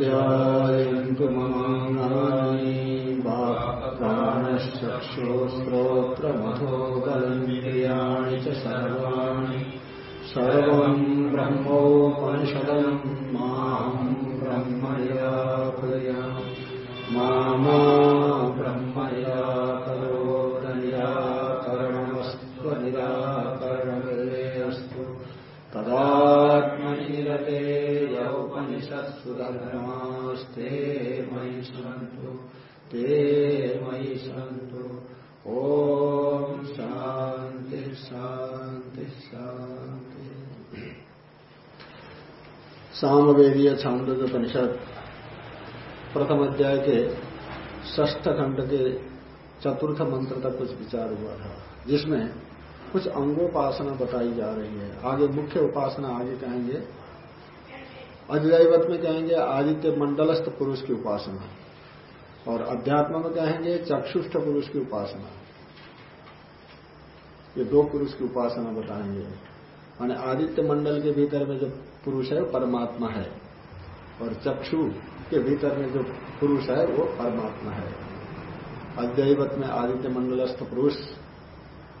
्यायन्तु मम न प्राणश्च च सर्वाणि सर्वम् ब्रह्मोपनिषदम् माहम् ब्रह्मय सामवेदीय छांदोपनिषद प्रथम अध्याय के ष्ठ खंड के चतुर्थ मंत्र तक कुछ विचार हुआ था, जिसमें कुछ अंगोपासना बताई जा रही है। आगे मुख्य उपासना आगे कहेंगे। अधिदैवत में कहेंगे आदित्य मंडलस्थ पुरुष की उपासना, और अध्यात्म में कहेंगे चक्षुष्ट पुरुष की उपासना। ये दो पुरुष की उपासना बताएँगे। माने आदित्य मंडल के भीतर में जो पुरुष है परमात्मा है। और चक्षु के भीतर में जो पुरुष है, वो परमात्मा है। अद्वैवत में आदित्य मंडलस्थ पुरुष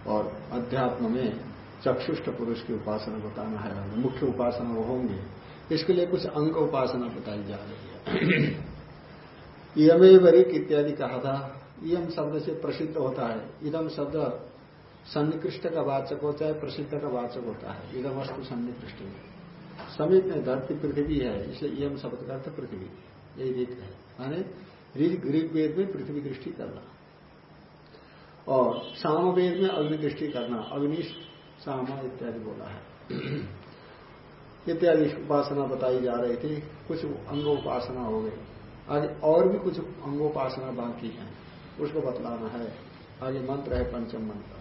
और अध्यात्म में चक्षुष्ट पुरुष की उपासना बताना है। मुख्य उपासना वो होंगे। इसके लिए कुछ अंग उपासना बताई जा रही है। यमे वरिक इत्यादि कहा था। यम शब्द से प्रसिद्ध होता है। इदम शब्द सन्निकृष्ट का वाचक होता है। प्रसिद्ध का वाचक होता है इदम वस्तु सन्निकृष्ट। समीप में धरती पृथ्वी है, इसलिए यम शब्द का अर्थ पृथ्वी, यही रीत है। माने ऋग्वेद में पृथ्वी दृष्टि करना और साम वेद में अग्नि दृष्टि करना, अग्नि साम इत्यादि बोला है। इत्यादि उपासना बताई जा रही थी, कुछ अंगोपासना हो गई। आगे और भी कुछ अंगोपासना बाकी है, उसको बतलाना है। आगे मंत्र है पंचम मंत्र।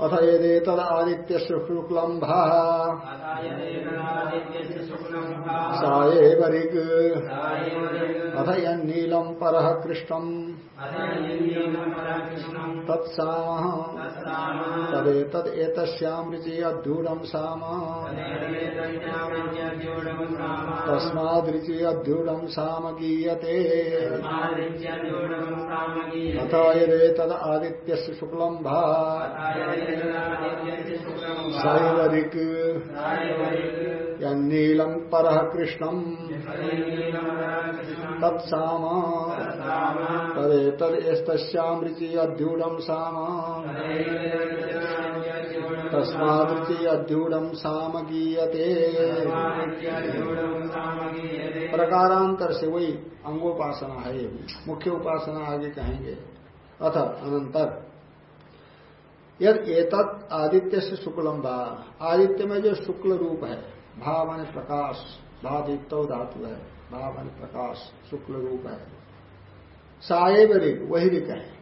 अथ ये तद आदित्य शुक्लम भा साएव ऋग। अथ यीलम पर कृष्णम। तत्साम। तदेतद एतस्यामृचि अध्यूढ़ साम। तस्मादृचि अध्यूढ़ साम गीयते। अथ यदेतद आदित्य शुक्लम भा सैवरिक यीलम पर कृष्णम तत्साम तदेतद एतस्यामृचि अध्यूढ़ साम। तस्मादृचि अध्यूढ़ साम गीयते। प्रकारांतर से वही अंगोपासना है। मुख्य उपासना आगे कहेंगे। अथ अनंतर। यद एतत् आदित्य से शुक्लम भा आदित्य में जो शुक्ल रूप है भा माने प्रकाश भादित्य धातु है भा माने प्रकाश शुक्ल रूप है साएब ऋग, वही ऋग है।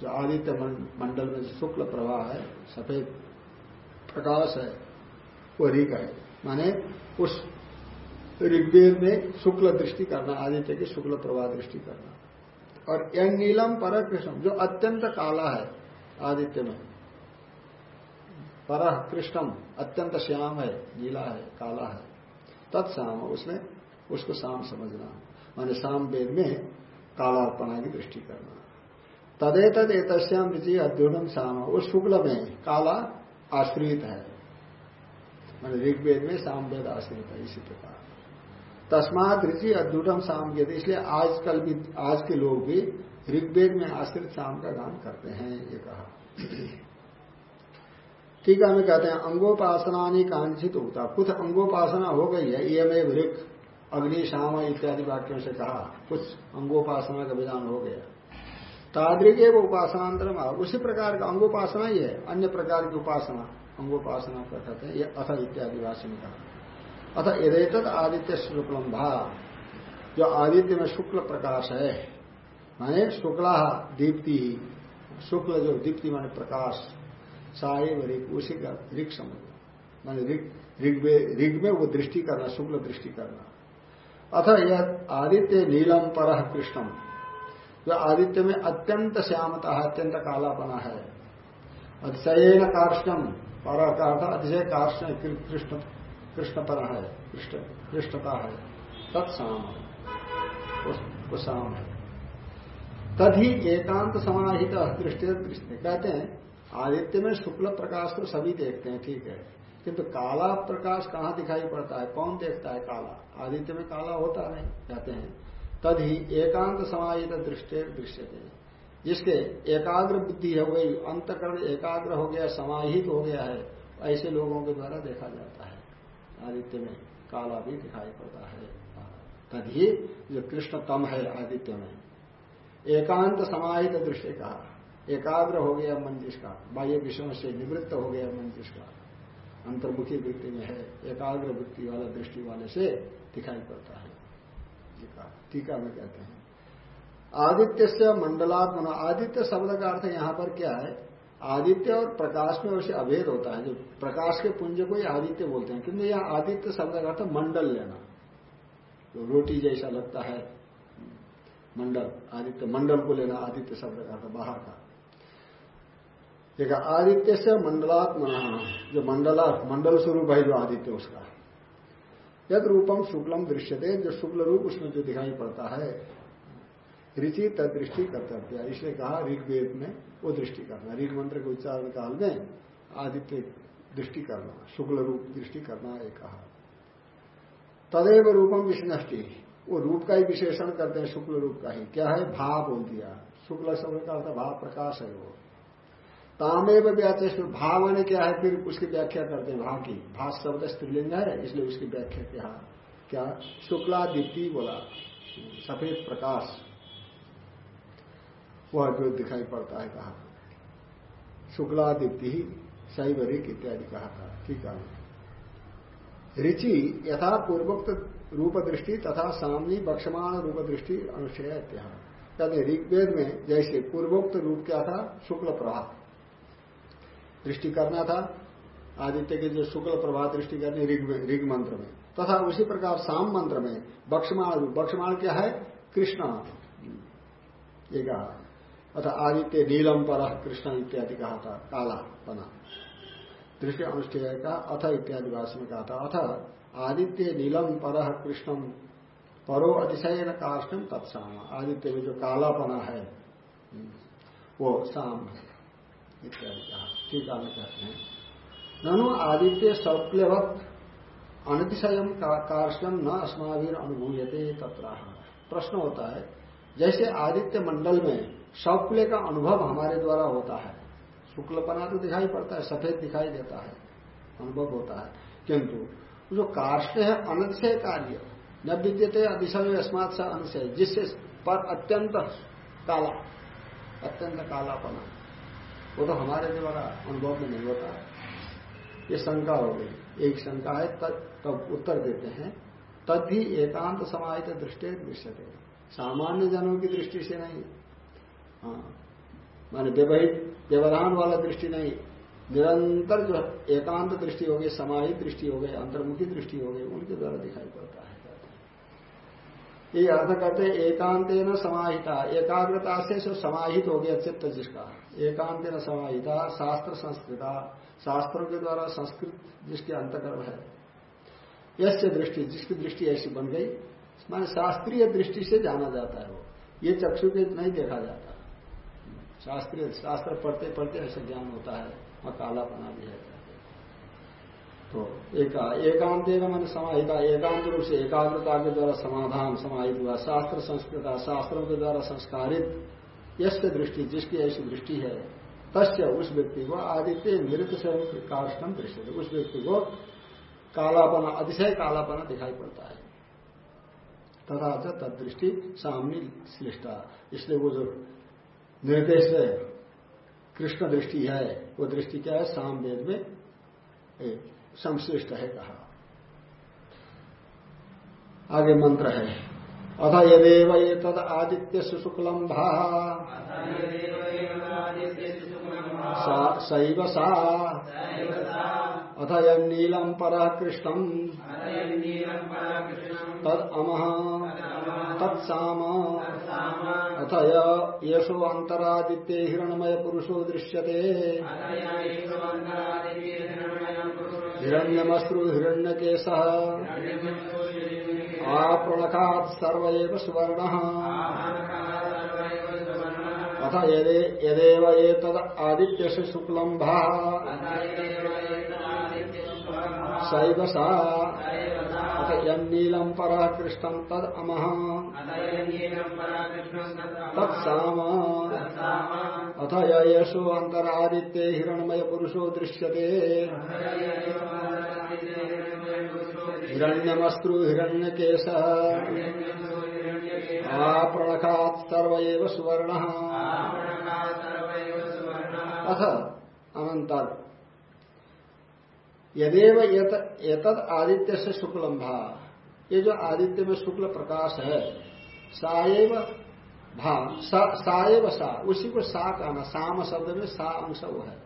जो आदित्य मंडल में जो शुक्ल प्रवाह है, सफ़ेद प्रकाश है, वो ऋग है। माने उस ऋग्वेद में शुक्ल दृष्टि करना, आदित्य की शुक्ल प्रवाह दृष्टि करना। और यह नीलम पर कृष्ण जो अत्यंत काला है आदित्य में पर कृष्णम अत्यंत श्याम है, नीला है, काला है। तत्साम उसमें उसको शाम समझना माने शाम वेद में कालापना की दृष्टि करना तदे तद एतश्याम रुचि अद्युणम शाम उस शुक्ल में काला आश्रित है। माने ऋग्वेद में शाम वेद आश्रित है, इसी प्रकार। तस्मात रुचि अद्युटम शाम के इसलिए आजकल भी, आज के लोग भी ऋग्वेद में आश्रित शाम का गान करते हैं, ये कहा। ठीक है, हमें कहते हैं अंगोपासना कांक्षित होता। कुछ अंगोपासना हो गई है ये ऋक, अग्नि, शाम इत्यादि वाक्यों से कहा। कुछ अंगोपासना का विधान हो गया। ताद्रिक एवं उपासनांतरम उसी प्रकार का अंगोपासना ही है, अन्य प्रकार की उपासना। अंगोपासना का कहते हैं, ये अथ इत्यादि वासी में कहा। अथ यदेत आदित्य शुक्लम भा, जो आदित्य में शुक्ल प्रकाश है। माने शुक्ला दीप्ति शुक्ल जो दीप्ति माने प्रकाश साहेब ऋग उसी का ऋग समझ। माने ऋग में वो दृष्टि करना, शुक्ल दृष्टि करना। अथ यह आदित्य नीलम पर कृष्णम। जो आदित्य में अत्यंत श्यामता है अत्यंत कालापना है। अतिशयन कार्ष्णम, पर अतिशय कार्ष्ण कृष्ण कृष्ण पर है कृष्णता है। तत्साम। वो शाम है। तभी एकांत समाहित दृष्टि दृष्टि। कहते हैं, आदित्य में शुक्ल प्रकाश तो सभी देखते हैं, ठीक है। किंतु काला प्रकाश कहाँ दिखाई पड़ता है? कौन देखता है काला? आदित्य में काला होता नहीं, कहते हैं। तभी एकांत समाहित दृष्टि दृश्य जिसके एकाग्र बुद्धि हो गई, अंतकरण एकाग्र हो गया, समाहित हो गया है, ऐसे लोगों के द्वारा देखा जाता है। आदित्य में काला भी दिखाई पड़ता है। तभी जो कृष्ण तम है आदित्य में एकांत समाहित दृष्टि कहा एकाग्र हो गया मन जिसका बाह्य विषयों से निवृत्त हो गया मन जिसका अंतर्मुखी वृत्ति में है। एकाग्र वृत्ति वाला दृष्टि वाले से दिखाई पड़ता है। टीका में कहते हैं। आदित्य से मंडलात्मना। आदित्य शब्द का अर्थ यहाँ पर क्या है? आदित्य और प्रकाश में वैसे अभेद होता है। जो प्रकाश के पुंज को ही आदित्य बोलते हैं। किंतु यह आदित्य शब्द का अर्थ मंडल लेना। तो रोटी जैसा लगता है मंडल, आदित्य मंडल को लेना आदित्य शब्द का अर्थ बाहर का। देखा, आदित्य से मंडलात्मना जो मंडला मंडल स्वरूप है जो आदित्य उसका। यद रूपम शुक्लम दृश्य दृश्यते, जो शुक्ल रूप उसमें जो दिखाई पड़ता है, ऋचि तदृष्टि कर्तव्य। इसलिए कहा, ऋग्वेद में वो दृष्टि करना। ऋग मंत्र के उच्चारण काल में आदित्य दृष्टि करना, शुक्ल रूप दृष्टि करना एक कहा। तदेव रूपम विष्णष्टि। वो रूप का ही विशेषण करते हैं, शुक्ल रूप का ही। क्या है? भाव बोल दिया। शुक्ल शब्द का अर्थ भाव प्रकाश है वो। तामेव व्याचेष भाव ने क्या है? फिर उसकी व्याख्या करते हैं भाव की। भाष शब्द स्त्रीलिंग है, इसलिए उसकी व्याख्या क्या क्या? शुक्ला दीप्ति बोला। सफ़ेद प्रकाश। वह जो दिखाई पड़ता है कहा शुक्ला दीप्ति ही शैव इत्यादि कहा था। ठीक है। ऋचि यथा पूर्वोक्त रूप दृष्टि तथा सामनी बक्षमान रूप दृष्टि अनुष्ठेय कहते ऋग्वेद में जैसे पूर्वोक्त रूप क्या था? शुक्ल प्रभात। दृष्टि करना था। आदित्य के जो शुक्ल प्रभात दृष्टि करनी ऋग मंत्र में। तथा उसी प्रकार साम मंत्र में बक्षमाण रूप बक्षमाण क्या है? कृष्ण ये कहा। अथा आदित्य नीलम पर कृष्ण इत्यादि कहा था, काला, बना। दृष्टि अनुष्ठेय का अथ इत्यादि भाषा में कहा था। अथ आदित्य नीलम पर कृष्णम, परो अतिशयन काष्टम तत्साम। आदित्य में जो कालापना है, वो शाम इत्यादि कहा। है कहते हैं। ननु आदित्य सौक्ल्यवत अनतिशयम कार्ष्यम न अस्मावीर अनुभूयते तत्र प्रश्न होता है, जैसे आदित्य मंडल में शौक्ल्य का अनुभव हमारे द्वारा होता है, शुक्लपना तो दिखाई पड़ता है, सफ़ेद दिखाई देता है, अनुभव होता है, किंतु जो काष्ट है अनतिशय कार्य। न विद्यते अतिशय अस्मात से अनुशय जिससे पर अत्यंत काला, अत्यंत कालापना। वो तो हमारे द्वारा अनुभव में नहीं होता। ये शंका हो गई। एक शंका है, तब उत्तर देते हैं तद भी एकांत समाहित दृष्टि दृश्य सामान्य जनों की दृष्टि से नहीं। हाँ। माने व्यवहित, व्यवधान वाला दृष्टि नहीं। निरंतर जो एकांत दृष्टि हो गई, समाहित दृष्टि हो गई, अंतर्मुखी दृष्टि हो गई, उनके द्वारा दिखाई पड़ता है। ये अर्थ करते एकांत न समाहिता। एकाग्रता से जो समाहित हो गया चित्त जिसका एकांत न समाहिता, शास्त्र संस्कृता, शास्त्रों के द्वारा संस्कृत जिसके अंतकर्म है यश दृष्टि, जिसकी दृष्टि ऐसी बन गई, माने शास्त्रीय दृष्टि से जाना जाता है वो। ये चक्षु के नहीं देखा जाता। शास्त्रीय, शास्त्र पढ़ते पढ़ते ऐसा ज्ञान होता है। वहाँ कालापना भी है। तो एक एकांत मन समाहिता, एकांत रूप से एकाग्रता के द्वारा समाधान समाहित हुआ, शास्त्र संस्कृता, शास्त्रों के द्वारा संस्कारित यश दृष्टि, जिसकी ऐसी दृष्टि है, तस्य उस व्यक्ति को आदित्य नृत्य से काष्टम दृश्य उस व्यक्ति को कालापना अतिशय कालापना दिखाई पड़ता है। तथा तद दृष्टि सामने श्लिष्टा इसलिए वो जो निर्देश है कृष्ण दृष्टि है, वो दृष्टि क्या है? साम वेद में संश्लिष्ट है कहा। आगे मंत्र है, अथ यदेव ये तद आदित्य सुशुक्लम भा सा। अथ नीलम पर कृष्णम तद अमह तत्साम अथ यशो अंतरादित्य हिरणमय पुरुषो दृश्यते। हिरण्यमश्रु हिरण्यकेश। आपणकात सर्व सुवर्ण। अथ यदेव एतद आदित्य से सैव सा। अथ यन्नीलम पर कृष्ण तद अमह तत्साम अथ यशो अंतरादित्य हिरणमय पुरुषो दृश्यते। हिरण्यमस्त्रु हिरण्यकेश। आपणखात सर्व सुवर्ण। अथ अनंतर यदेव एतद आदित्य से शुक्लम भा ये जो आदित्य में शुक्ल प्रकाश है साएव भा साएव सा उसी को सा कहना, साम शब्द में सा अंश वो है,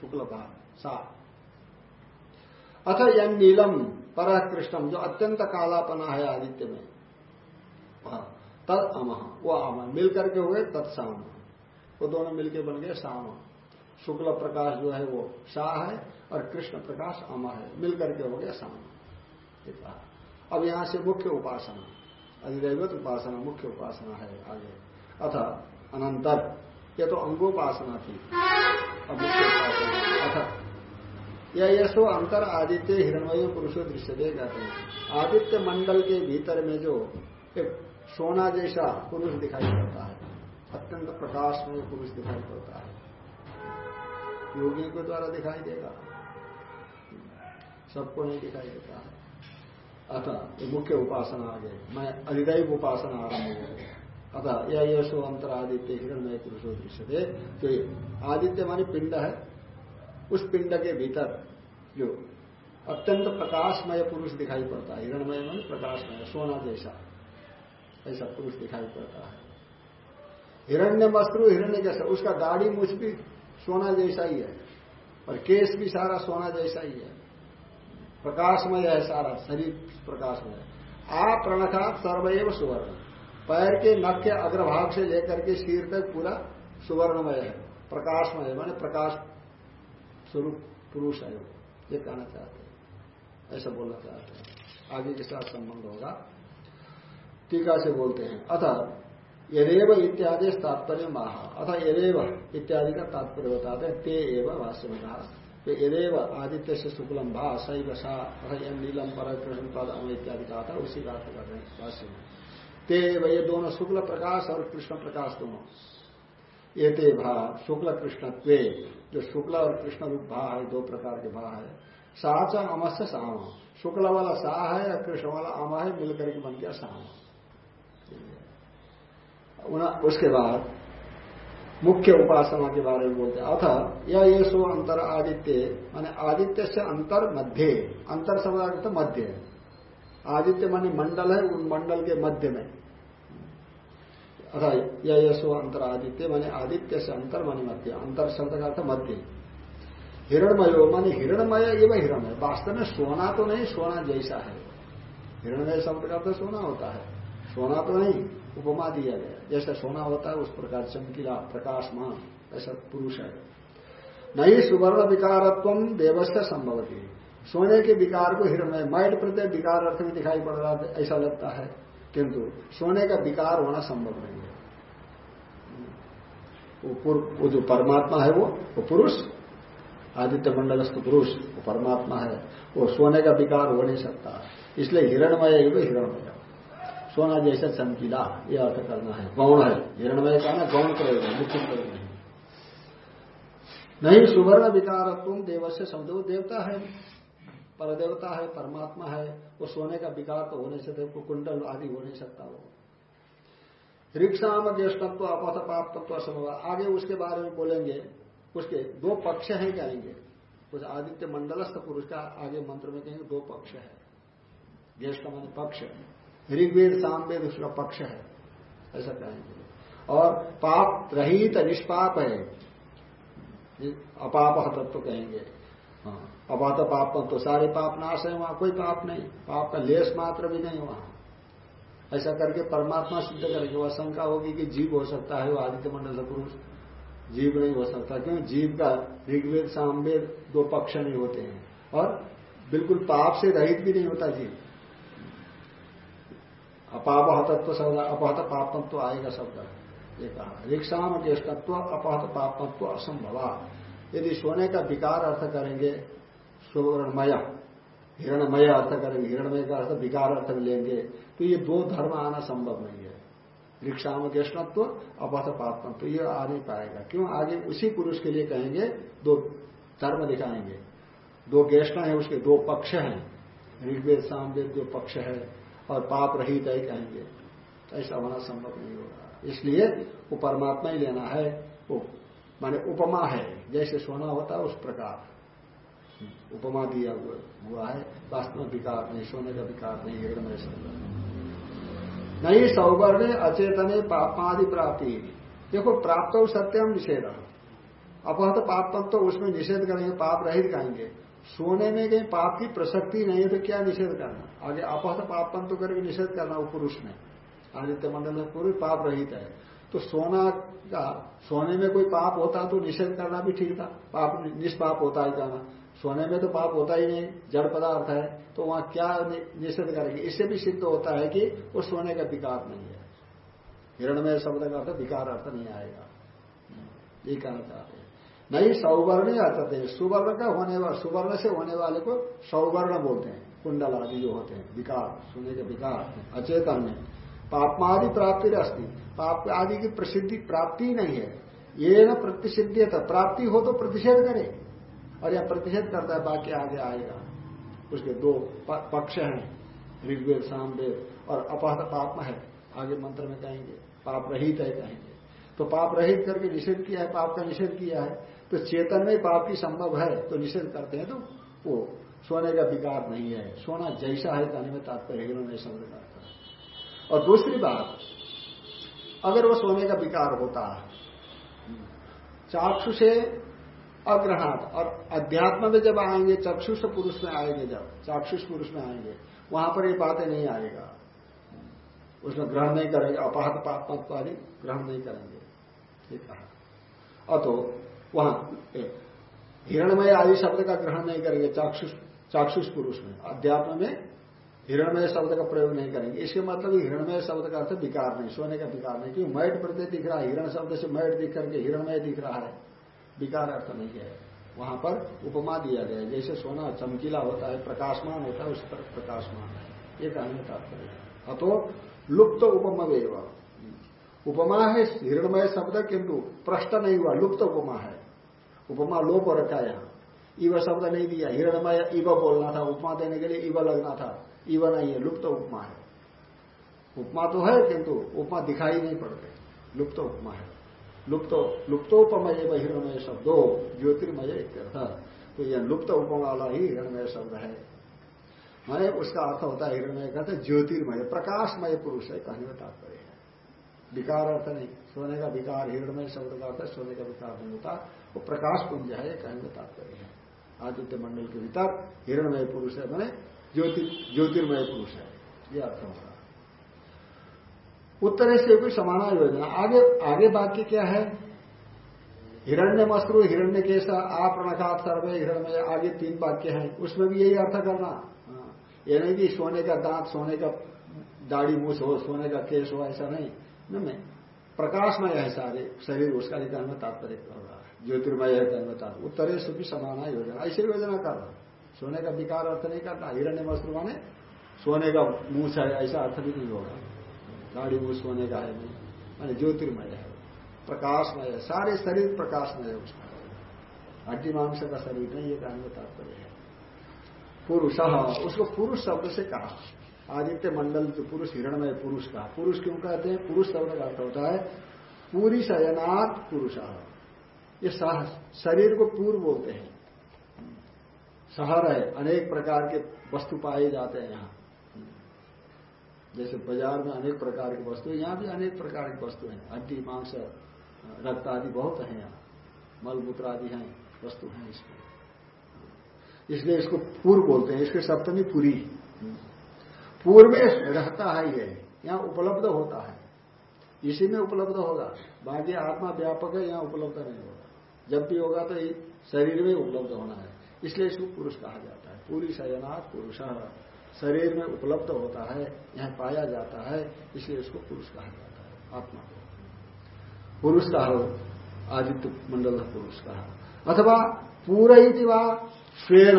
शुक्ल भा सा। अथ यम नीलम पर कृष्णम जो अत्यंत कालापना है आदित्य में तद अमह वो अमह मिलकर के हुए तत्साम। वो दोनों मिलके बन गए साम। शुक्ल प्रकाश जो है वो शाह है और कृष्ण प्रकाश अमा है। मिलकर के हो गया साम। अब यहाँ से मुख्य उपासना। अधिदैवत उपासना, मुख्य उपासना है आगे। अथ अनंतर ये तो अंगोपासना थी। अब उपासना। अथ। यह यशो अंतर आदित्य हिरणमय पुरुषो दृश्य दे कहते हैं। आदित्य मंडल के भीतर में जो एक सोना जैसा पुरुष दिखाई पड़ता है। अत्यंत प्रकाश में पुरुष दिखाई पड़ता है। योगियों के द्वारा दिखाई देगा। सबको नहीं दिखाई देता। है अतः मुख्य उपासना आ गई। मैं अधिदैव उपासना आरंभ हो। गई अतः यह यशो अंतर आदित्य हिरणमय पुरुषो दृश्य थे जो आदित्य मानी पिंड है। उस पिंड के भीतर जो अत्यंत प्रकाशमय पुरुष दिखाई पड़ता है। हिरणमय मानी प्रकाशमय, सोना जैसा। ऐसा पुरुष दिखाई पड़ता है। हिरण्य मस्त्रु हिरण्य जैसा। उसका दाढ़ी मुझ भी सोना जैसा ही है और केस भी सारा सोना जैसा ही है। प्रकाशमय है सारा, शरीर प्रकाशमय है। आ प्रणखा सर्वैव सुवर्ण पैर के नख के अग्रभाग से लेकर के सिर तक पूरा सुवर्णमय है, प्रकाशमय है, माने प्रकाश स्वरूप पुरुष है ये कहना चाहते हैं। ऐसा बोलना चाहते हैं। आगे के साथ संबंध होगा। टीका से बोलते हैं। अतः यदेव इत्यादि तात्पर्य महा अतः यदेव इत्यादि का तात्पर्य बताते हैं, ते एवं भाष्य में कहा यदेव आदित्य से शुक्लम भा शैव सा यम नीलम पर कृष्ण पद अम इत्यादि कहा था, उसी का अर्थ कर रहे हैं भाष्य में ते ये दोनों शुक्ल प्रकाश और कृष्ण प्रकाश दोनों। ये ते भा शुक्ल कृष्ण त्वे जो शुक्ल और कृष्ण रूप भा है, दो प्रकार के भा है। साच अमस्य साम। शुक्ल वाला सा है और कृष्ण वाला अमा है, मिलकर के बन गया साम। उसके बाद मुख्य उपासना के बारे में बोलते हैं। अथ यह ये सो अंतर आदित्य, माने आदित्य से अंतर मध्य, अंतर शब्द तो मध्य आदित्य माने मंडल है, उन मंडल के मध्य में। अथा यह यशो अंतर आदित्य, माने आदित्य से अंतर माने मध्य, अंतर शब्द का अर्थ मध्य। हिरणमयो, माने हिरणमय एवं हिरणमय। वास्तव में सोना तो नहीं, सोना जैसा है। हिरणमय शब्द का अर्थ सोना होता है। सोना तो नहीं। उपमा दिया गया। जैसा सोना होता है उस प्रकार चमकीला प्रकाशमान ऐसा पुरुष है। नहीं सुवर्ण विकारत्व देवस्य संभव थी सोने के विकार को हिरण मैट प्रत्यय विकार अर्थ में दिखाई पड़ रहा है ऐसा लगता है। किंतु सोने का विकार होना संभव नहीं है। वो, वो जो परमात्मा है वो वो पुरुष। आदित्य मंडलस्थ पुरुष वो परमात्मा है। वो सोने का विकार हो नहीं सकता। इसलिए हिरणमय हिरणमय। सोना जैसा चमकीला यह अर्थ करना है। गौण है। हिरणमय का ना गौण प्रयोग है, मुख्य प्रयोग नहीं नहीं, सुवर्ण विकार तुम देव से समझो देवता है, परदेवता है, परमात्मा है, वो सोने का विकार तो हो नहीं सकते वो कुंडल आदि हो नहीं सकता वो। रिक्साम ज्येष्ठत्व अपथ पाप तत्व समूह आगे उसके बारे में बोलेंगे। उसके दो पक्ष हैं कहेंगे। उस आदित्य मंडलस्थ पुरुष का आगे मंत्र में कहेंगे, दो पक्ष है। ज्येष्ठ माने पक्ष। ऋग्वेद सामवेद, उसका पक्ष है। ऐसा कहेंगे। और पाप रहित निष्पाप है। अपाप तत्व कहेंगे। हाँ अपात पाप तो सारे पाप नाश है वहाँ, कोई पाप नहीं। पाप का लेस मात्र भी नहीं वहाँ। ऐसा करके परमात्मा सिद्ध करेंगे। वह शंका होगी कि जीव हो सकता है, वो आदित्य मंडल पुरुष। जीव नहीं हो सकता क्यों जीव का ऋग्वेद, सामवेद दो पक्ष नहीं होते हैं। और बिल्कुल पाप से रहित भी नहीं होता जीव। अपापहतत्व शब्द अपहत पापत्व आएगा शब्द। ये कहा। रिक्साम ज्येष्ठत्व अपहत पापत्व असंभवा। यदि सोने का विकार अर्थ करेंगे, सुवर्णमय, हिरणमय अर्थ करेंगे, हिरणमय का अर्थ विकार अर्थ में लेंगे तो ये दो धर्म आना संभव नहीं है। रिक्साम ज्येष्ठत्व अपहत पापत्व ये आ नहीं पाएगा। क्यों? आगे उसी पुरुष के लिए कहेंगे, दो धर्म दिखाएँगे। दो गेष्टा है, उसके दो पक्ष हैं। ऋग्वेद, सामवेद, जो पक्ष है और पाप रहित है कहेंगे। ऐसा होना संभव नहीं होगा। इसलिए वो परमात्मा ही लेना है, वो माने उपमा है। जैसे सोना होता है, उस प्रकार। उपमा दिया हुआ है। वास्तव में विकार नहीं, सोने का विकार नहीं है में शब्द नहीं सौवर्ण अचेतने पापादि प्राप्ति। देखो, प्राप्त हो सत्यम निषेध। अपहत पाप तो उसमें निषेध करेंगे, पाप रहित कहेंगे। सोने में कहीं पाप की प्रसक्ति नहीं है तो क्या निषेध करना? आगे अपहत पापन तो करके निषेध करना वो पुरुष में आदित्य मंडल में पूरी पाप रहित है। तो सोना का, सोने में कोई पाप होता तो निषेध करना भी ठीक था। पाप, निष्पाप होता है कहना सोने में तो पाप होता ही नहीं, जड़ पदार्थ है तो वहाँ क्या निषेध करेंगे? इससे भी सिद्ध होता है कि वो सोने का विकार नहीं है। हिरणमय शब्द का अर्थ विकार अर्थ नहीं आएगा। ये कहना चाहते नहीं, सौवर्ण अर्थ थे सुवर्ण का होने वाला, सुवर्ण से होने वाले को सौवर्ण बोलते हैं। कुंडल आदि जो होते हैं, विकार, सोने के विकार, अचेतन में पापमादि प्राप्ति अस्थि पाप आदि की प्रसिद्धि प्राप्ति नहीं है। ये न प्रतिषिद्ध प्राप्ति हो तो प्रतिषेध करे। और यह प्रतिषेध करता है, बाकी आगे आएगा। उसके दो पक्ष हैं, ऋग्वेद, सामवेद, और अपहत पाप है। आगे मंत्र में कहेंगे, पाप रहित है कहेंगे। तो पाप रहित करके निषेध किया है, पाप का निषेध किया है। तो चेतन में पाप की संभव है तो निषेध करते हैं तो वो सोने का विकार नहीं है। सोना जैसा है कहने में तात्पर्य हिरण शब्द करता है और दूसरी बात, अगर वो सोने का विकार होता है चाक्षु से अग्रहणात और अध्यात्म में जब आएँगे चक्षुष पुरुष में आएँगे जब चाक्षुष पुरुष में आएँगे, वहाँ पर ये बातें नहीं आएगा। उसमें ग्रहण नहीं करेंगे, अपहत पाप आदि ग्रहण नहीं करेंगे ठीक कहा। अतो वहाँ हिरणमय आदि शब्द का ग्रहण नहीं करेंगे, चाक्षुष चाक्षुष पुरुष में अध्यात्म में हिरणमय शब्द का प्रयोग नहीं करेंगे। इसके मतलब हिरणमय शब्द का अर्थ विकार नहीं, सोने का विकार नहीं। क्योंकि मैट प्रत्यय दिख रहा है, हिरण शब्द से मैट दिख करके हिरणमय दिख रहा है। विकार अर्थ नहीं है। वहाँ पर उपमा दिया गया जैसे सोना चमकीला होता है, प्रकाशमान होता है, उस पर प्रकाशमान है। ये कहने तात्पर्य अतो लुप्त उपमा उपमा है हिरणमय शब्द, किंतु प्रश्न नहीं हुआ, लुप्त उपमा है। उपमा लोप हो रखा है यहाँ। इव शब्द नहीं दिया। हिरणमय इव बोलना था, उपमा देने के लिए इव लगना था। इव नहीं है, लुप्त तो उपमा है। उपमा तो है, किंतु उपमा दिखाई नहीं पड़ते। लुप्त तो उपमा है। लुप्त, लुप्तोपमय व हिरणमय शब्दो, ज्योतिर्मय इत्यर्थ। तो यह लुप्त उपमा वाला ही हिरणमय शब्द है। माने उसका अर्थ होता है, हिरणमय कहते ज्योतिर्मय, प्रकाशमय पुरुष है, कहने का तात्पर्य है। विकार अर्थ नहीं। सोने का विकार हिरणमय शब्द का अर्थ सोने का विकार नहीं होता। वो प्रकाश पुंज है कहने तात्पर्य है। आदित्य मंडल के भीतर हिरणमय पुरुष है, मैंने ज्योतिर्मय पुरुष है। ये अर्थ होगा। उत्तर से कोई समाना योजना। आगे आगे वाक्य क्या है? हिरण्य मस्त्रु हिरण्य केसा आप रणखात सर्वे, हिरणमय, आगे तीन वाक्य हैं। उसमें भी यही अर्थ करना। हाँ। ये नहीं कि सोने का दांत, सोने का दाढ़ी मूछ हो, सोने का केस हो, ऐसा नहीं। न प्रकाशमय है सारे। शरीर, उसका निकाल में तात्पर्य कर रहा ज्योतिर्मय है तात्पर्य उत्तरे सुखी समाना योजना ऐसी योजना कर रहा सोने का विकार अर्थ नहीं करना हिरण्य वस्त्र माने सोने का मुँह है, ऐसा अर्थ भी नहीं होगा। गाड़ी मुँह सोने का है नहीं। माने ज्योतिर्मय है। प्रकाशमय है। सारे शरीर प्रकाशमय है उसका। हड्डी मांस का शरीर नहीं, ये कहने का तात्पर्य है। पुरुष, उसको पुरुष शब्द से कहा। आदित्य मंडल जो पुरुष, हिरणमय पुरुष का पुरुष क्यों कहते हैं? पुरुष शब्द का अर्थ होता है, पूरी शयनाथ पुरुष। ये साहस, शरीर को पूर्व बोलते हैं। शहर है, अनेक प्रकार के वस्तु पाए जाते हैं यहाँ। जैसे बाज़ार में अनेक प्रकार की वस्तु यहाँ भी अनेक प्रकार की वस्तु हैं। हड्डी, मांस, रक्त आदि बहुत है यहाँ। मलमूत्र आदि हैं, वस्तु हैं इसमें। इसलिए इसको पूर्व बोलते हैं, इसके सप्तमी पूरी। पूर्व में रहता है ये, यहाँ उपलब्ध होता है। इसी में उपलब्ध होगा। बाकी आत्मा व्यापक है, यहाँ उपलब्ध नहीं होगा। जब भी होगा तो शरीर में उपलब्ध होना है। इसलिए इसको पुरुष कहा जाता है। पूरी शयनाथ पुरुष। शरीर में उपलब्ध होता है, यहाँ पाया जाता है, इसलिए इसको पुरुष कहा जाता है। आत्मा को। पुरुष कहा, आदित्य मंडल पुरुष कहा। अथवा पूरा वा स्वेन,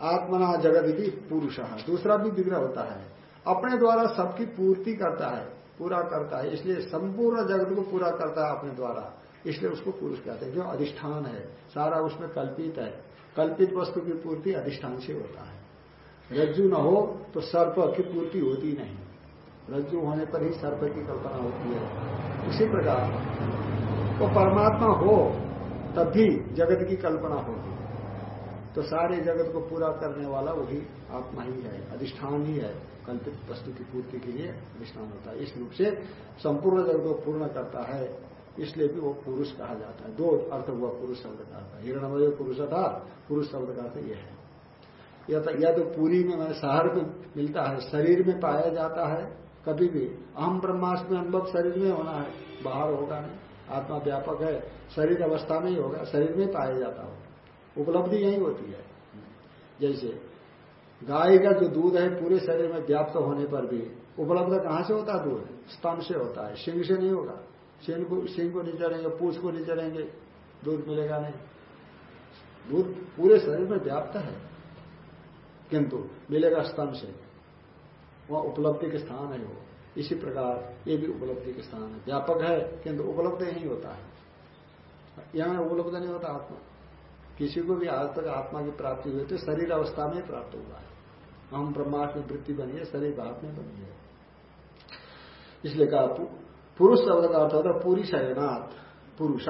आत्मना जगत पुरुष। दूसरा भी विग्रह होता है। अपने द्वारा सबकी पूर्ति करता है, पूरा करता है। इसलिए संपूर्ण जगत को पूरा करता है अपने द्वारा। इसलिए उसको पुरुष कहते हैं, जो अधिष्ठान है, सारा उसमें कल्पित है। कल्पित वस्तु की पूर्ति अधिष्ठान से होता है। रज्जु न हो तो सर्प की पूर्ति होती नहीं। रज्जु होने पर ही सर्प की कल्पना होती है। इसी प्रकार तो परमात्मा हो, तब भी जगत की कल्पना होगी तो सारे जगत को पूरा करने वाला वही आत्मा ही है। अधिष्ठान ही है। कल्पित वस्तु की पूर्ति के लिए अधिष्ठान होता है। इस रूप से संपूर्ण जगत को पूर्ण करता है। इसलिए भी वो पुरुष कहा जाता है। दो अर्थ हुआ पुरुष शब्द का अर्थ। हिरणमय पुरुष था पुरुष शब्द का अर्थ यह है। या तो, या तो पूरी में मैंने शहर में मिलता है शरीर में पाया जाता है कभी भी। अहम ब्रह्मास्म अनुभव शरीर में होना है बाहर होगा नहीं। आत्मा व्यापक है शरीर अवस्था में ही होगा शरीर में पाया जाता हो। उपलब्धि यही होती है। जैसे गाय का जो दूध है पूरे शरीर में व्याप्त होने पर भी उपलब्ध कहाँ से होता है दूध? स्तंभ से होता है सिंह से नहीं होगा। सिंह को सिंह को नहीं चढ़ेंगे, पूछ को नहीं चढ़ेंगे, दूध मिलेगा नहीं। दूध पूरे शरीर में व्याप्त है, किंतु मिलेगा स्तंभ से। वह उपलब्धि के स्थान है वो। इसी प्रकार ये भी उपलब्धि के स्थान है। व्यापक है, किंतु उपलब्ध नहीं होता है। यहाँ उपलब्ध नहीं होता आत्मा। किसी को भी आज तक आत्मा की प्राप्ति हुई तो शरीर अवस्था में प्राप्त हुआ है। हम ब्रह्मांड में वृत्ति बनी है, शरीर भाव में बनी है। इसलिए कहा पुरुष शब्द का अर्थ होता है पूरी शयनाथ पुरुष।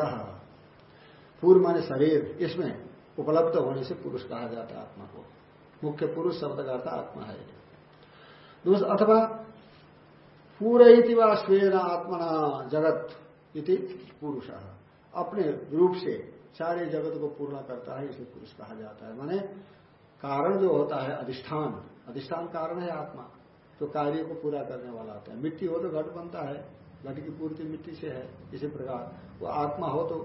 पूर्व माने शरीर, इसमें उपलब्ध होने से पुरुष कहा जाता है आत्मा को। मुख्य पुरुष शब्द का अर्थ आत्मा है। दूसरा अथवा पूरी व स्वेन आत्मना जगत इति पुरुष। अपने रूप से सारे जगत को पूर्ण करता है, इसे पुरुष कहा जाता है। माने कारण जो होता है अधिष्ठान। अधिष्ठान कारण है आत्मा। तो कार्य को पूरा करने वाला होता है। मिट्टी हो तो घट बनता है। घट की पूर्ति मिट्टी से है, इसी प्रकार। वो आत्मा हो तो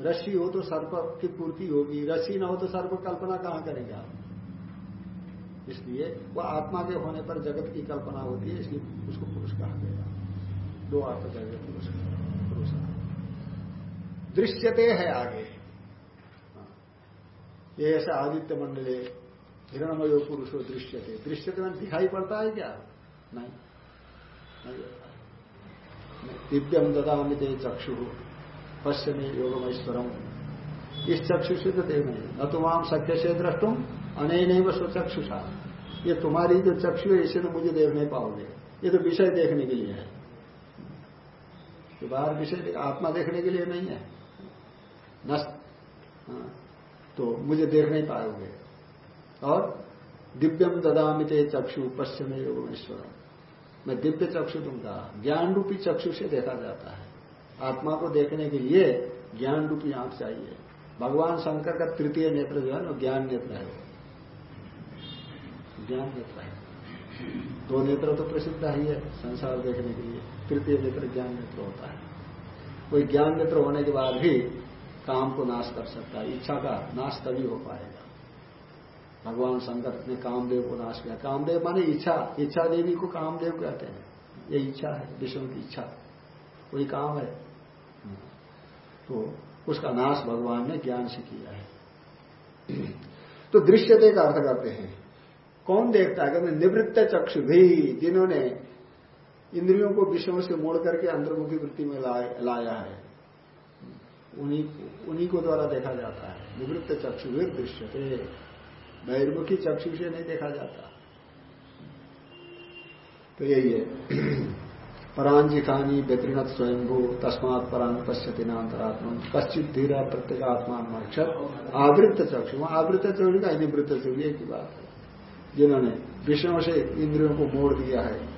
रस्सी हो तो सर्प की पूर्ति होगी, रस्सी ना हो तो सर्प कल्पना कहाँ करेंगे? आप इसलिए वह आत्मा के होने पर जगत की कल्पना होती है, इसलिए उसको पुरुष कहा गया। दो अर्थ जगह पुरुष पुरुष दृश्यते है आगे। हाँ। ये ऐसा आदित्य मंडले पुरुषो दृश्यते। दृश्यते में दिखाई पड़ता है क्या? नहीं। नहीं। दिव्यम ददामी दे चक्षु। पश्चिमी योगमेश्वरम। इस चक्षु से तो देख नहीं न तुम आम सत्य से द्रष्टुम अने नहीं बस चक्षुषा ये तुम्हारी जो चक्षु है इसे तो मुझे देख नहीं पाओगे। ये तो विषय देखने के लिए है। तो बाहर विषय आत्मा देखने के लिए नहीं है। नष्ट हाँ, तो मुझे देख नहीं पाओगे। और दिव्यम ददामिते चक्षु पश्चिम योगमेश्वरम। मैं दिव्य चक्षु दूँगा ज्ञान रूपी चक्षु से देखा जाता है। आत्मा को देखने के लिए ज्ञान रूपी आँख चाहिए। भगवान शंकर का तृतीय नेत्र जो है ना, ज्ञान नेत्र है वो। ज्ञान नेत्र है। दो नेत्र तो प्रसिद्ध ही है संसार देखने के लिए। तृतीय नेत्र ज्ञान नेत्र होता है। कोई ज्ञान नेत्र होने के बाद भी काम को नाश कर सकता है। इच्छा का नाश तभी हो पाएगा। भगवान शंकर ने कामदेव को नाश किया। कामदेव माने इच्छा। इच्छा देवी को कामदेव कहते हैं। ये इच्छा है, विष्णु की इच्छा। वही काम है। तो उसका नाश भगवान ने ज्ञान से किया है। तो दृश्यते का अर्थ करते हैं। कौन देखता है? कहते निवृत्त चक्षु भी जिन्होंने इंद्रियों को विषयों से मोड़ करके अंतर्मुखी वृत्ति में लाया है। उन्हीं उन्हीं को द्वारा देखा जाता है। निवृत्त चक्षु भी दृश्यते बहिर्मुखी चक्षु से नहीं देखा जाता। तो यही है। परांजिकानी व्यतीर्णत स्वयंभू, तस्मात परांग पश्यति नातरात्म पश्चित धीरा प्रत्येक आत्मा अक्षर आवृत्त चक्षु। वहाँ आवृत्त चक्षु का निवृत्त चक्षु एक ही बात है। जिन्होंने विषयों से इंद्रियों को मोड़ दिया है,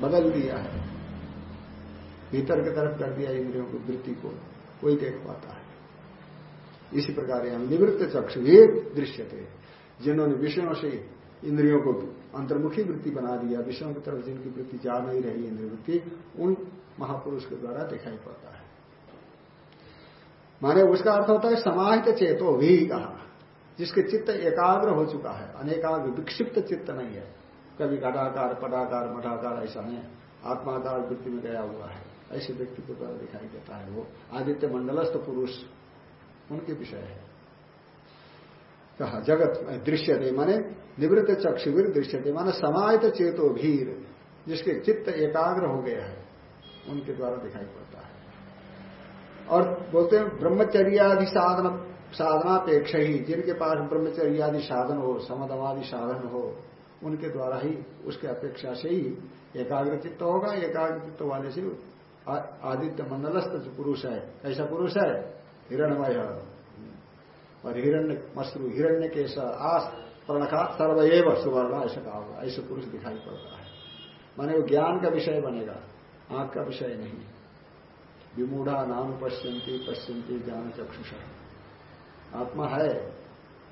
बदल दिया है, भीतर की तरफ़ कर दिया इंद्रियों को वृत्ति को, कोई देख पाता है। इसी प्रकार यहाँ निवृत्त चक्षु ही दृश्य थे। जिन्होंने विषयों से इंद्रियों को अंतर्मुखी वृत्ति बना दिया, विषयों की तरफ़ जिनकी वृत्ति जा नहीं रही इंद्रिय वृत्ति उन महापुरुष के द्वारा दिखाई पड़ता है। माने उसका अर्थ होता है समाहित चेतो भी कहा, जिसके चित्त एकाग्र हो चुका है। अनेकाग्र, विक्षिप्त चित्त नहीं है। कभी घटाकार, पटाकार, मठाकार, ऐसा नहीं आत्माकार वृत्ति में गया हुआ है। ऐसे व्यक्ति के द्वारा दिखाई देता है वो। आदित्य मंडलस्थ पुरुष, उनके विषय है। कहा, जगत दृश्य दे माने निवृत्त चक्षुवीर दृश्य दे माने समाहित चेतो भीर, जिसके चित्त एकाग्र हो गया है, उनके द्वारा दिखाई पड़ता है। और बोलते हैं, ब्रह्मचर्यादि साधन साधनापेक्ष ही जिनके पास ब्रह्मचर्यादि साधन हो समदमादि साधन हो, उनके द्वारा ही उसके अपेक्षा से ही एकाग्र चित्त होगा, एकाग्र चित्त वाले से आदित्य मंडलस्थ जो पुरुष है कैसा पुरुष है, हिरणमय और हिरण्य मश्रु हिरण्य के आस प्रणखा सर्वएव सुवर्ण ऐसा कहा होगा ऐसे पुरुष दिखाई पड़ता है माने वो ज्ञान का विषय बनेगा आँख का विषय नहीं विमूढ़ा नाम पश्यंती पश्यंती ज्ञान चक्षुष आत्मा है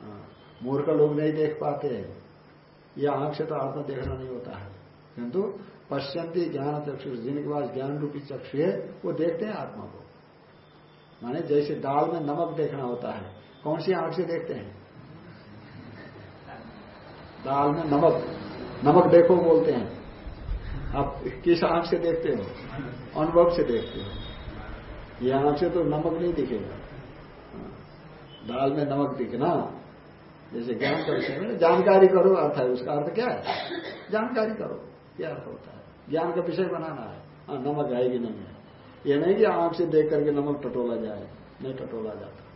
हाँ, मूर्ख लोग नहीं देख पाते यह आँख से तो आत्मा देखना नहीं होता है किंतु पश्यंती ज्ञान चक्षु जिनके पास ज्ञान रूपी चक्षु है वो देखते हैं आत्मा को माने जैसे दाल में नमक देखना होता है कौन सी आँख से देखते हैं? दाल में नमक। नमक देखो बोलते हैं। आप किस आँख से देखते हो? अनुभव से देखते हो। ये आँख से तो नमक नहीं दिखेगा। दाल में नमक दिखना। जैसे ज्ञान का विषय जानकारी करो, अर्थ है। उसका अर्थ क्या है? जानकारी करो, क्या अर्थ होता है? ज्ञान का विषय बनाना है। हाँ नमक आएगी नहीं। है ये नहीं कि आँख से देख करके नमक टटोला जाए, नहीं टटोला जाता।